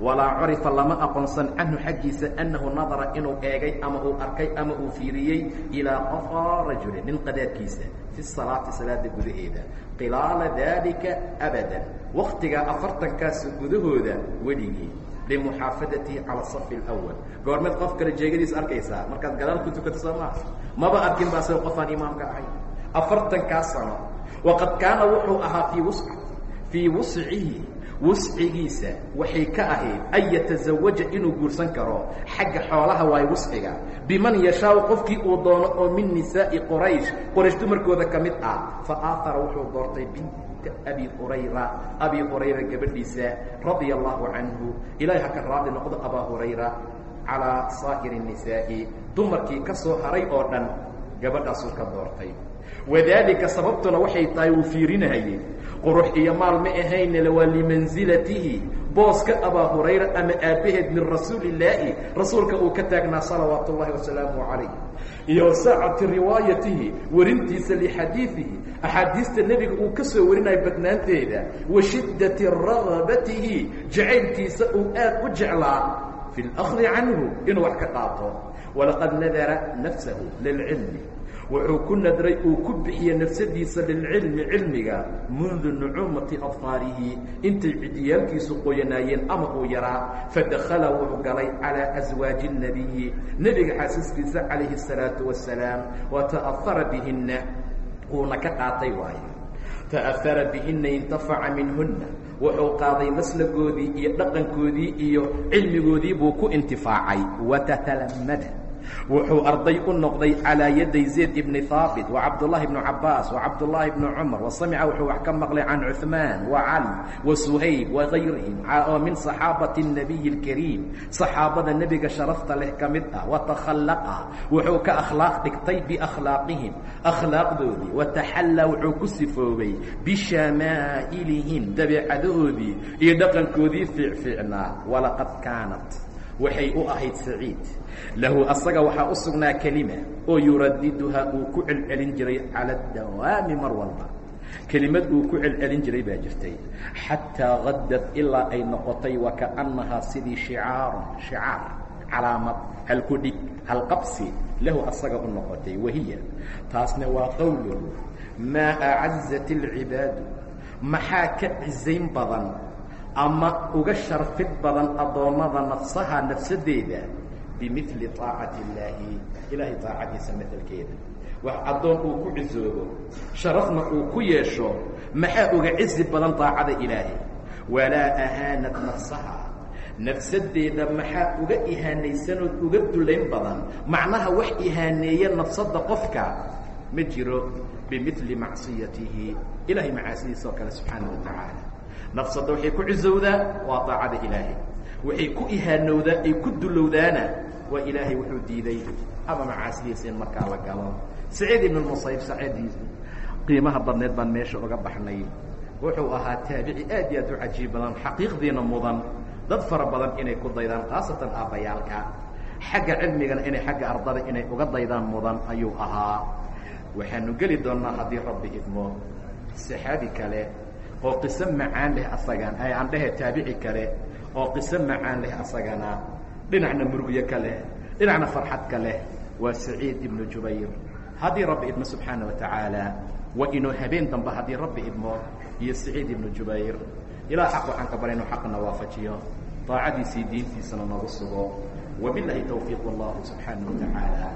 Walaa curifa lama aqoonsan canhu xaggiisa annahu nadara inuu eegay ama uu arkay ama uu fiiriyey ilaa qofaa rajulin nin qadaadkiisa fi salaati salaada gudaheeda. Khilaala daalika abadan waktigaa afartankaas gudahooda weligii limuxaafadatihi cala safi اlأwal goormeed qof kale jeegadiisa arkaysaa markaad gadaal ku tukato soo maba arkin ba asagoo qofaan imaamka ahay afartankaas sano waqad kaana wuxuu ahaa fii wus fii wuscihi wuscigiisa waxay ka ahayd an yatazawaja inuu guursan karo xagga xoolaha waayo wusciga biman yashaau qofkii uu doono oo min nisaa'i qoraysh qoraysh dumarkooda ka mid ah fa aahara wuxuu doortay binta abi hurayra abi hurayra gabadhiisa radia allahu canhu ilahay ha ka raadi noqdo abaa hurayra calaa saa'iri الnisaa'i dumarkii ka soo haray oo dhan gabadhaasuu ka doortay wadaalika sababtuna waxay tahay uu fiirinahayey qurux iyo maal ma ahaynele waa limansilatihi booska abaa hurayra ama aabbaheed min rasuuli illaahi rasuulka uu ka taagnaa salawaatu ullahi wasalaamu calayh iyo saacati riwaayatihi werintiisa lixadiidihi axaadiista nebiga uu ka soo warinayo badnaanteeda wa shiddati ragabatihi jacaylkiisa uu aad u jeclaa. Fi اlأkhdi canhu inuu wax ka qaato. Walaqad nadara nafsahu lilcilmi wuxuu ku nadray uu ku bixiye nafsadiisa lilcilmi cilmiga mundu nucuumati adfaarihi intay cidiyaalkiisu qoyanaayeen ama uu yaraa fadakhala wuxuu galay calىa aswaaji الnabiyi nebiga xaasiskiisa calayhi الsalaaةu wasalaam wata'ahara bihina uuna ka qaatay waayo ta'ahara bihina intafaca minhunna wuxuu qaaday maslagoodii iyo dhaqankoodii iyo cilmigoodii buu ku intifaacay watatalamada wuxuu arday u noqday calىa yaday zayd ibni haabit wacabdullahi bnu cabaas wacabdullaahi bnu cumar wasamica wuxuu wax ka maqlay can cuثmaan wacali wasuhayb wagayrihim oo min صaxaabati الnabiyi اlkariim صaxaabada nebiga sharafta leh ka mid ah watakhalaqa wuxuu ka akhlaaq dhigtay biakhlaaqihim akhlaaqdoodii wataxallaa wuxuu ku sifoobay bishamaaئilihim dabeecadahoodii iyo dhaqankoodii fiicfiicnaa walaqad kaanat waxay u ahayd saciid. Lahu asaga waxaa u sugnaa kelima oo yuradiduhaa uu ku celcelin jiray cala dawaami mar walba. Kelimad uu ku celcelin jiray baa jirtay. Xataa haddad ilaa ay noqotay wakaannahaa sidii shicaaran shicaar calaamad halku dhig halqabsi lahu asaga u noqotay wahiya taasna waa qowluhu maa acazat اlcibaadu maxaa ka cisayn badan ama uga sharfid badan addoommada nafsaha nafsadeeda bimili aacati illaahi ilaahay aacadiisa maalkeeda wax addoon uu ku cisoobo sharafna uu ku yeesho maxaa uga cizi badan daacada ilaahay? Walaa ahaanad nafsaha. Nafsadeeda maxaa uga ihaanaysan ihaanaysanood uga dullayn badan? Macnaha wax ihaaneeya nafsadda qofka ma jiro bimili macsiyatihi. Ilaahay macaasidiisa oo kale subxaanah wa tacaala nafsadda waxay ku cizowdaa waa daacada ilaahay. Waxay ku ihaanowdaa ay ku dulowdaana waa ilaahay wuxuu diiday. Ama macaasidiisa markaa la galo. Saciid ibn musayib saciidiis qiimaha badneed baan meesha uga baxnay. Wuxuu ahaa taabici aad iyo aad u cajiib badan xaqiiqdiina mudan. Dad fara badan inay ku daydaan khaasatan aabbayaalka. Xagga cilmigana inay xagga ardada inay uga daydaan mudan ayuu ahaa. Waxaanu geli doonnaa haddii rabbi idmo. Saxaabi kale oo qiso macaan leh asagan aan dhehe taabici kale oo qiso macaan leh asagana. Dhinacna murugyo ka leh dhinacna farxad ka leh. Waa saciid ibnu jubayr. Haddii rabbi idmo subxaana wa tacaala waa inuu habeen dambe haddii rabbi idmo iyo saciid ibnu jubayr. Ilaa xaq waxaan ka bara inuu xaqna waafajiyo daacadiisii diintiisana nagu sugo. Wabilahi tawfiiq allahu subxaana wa tacaala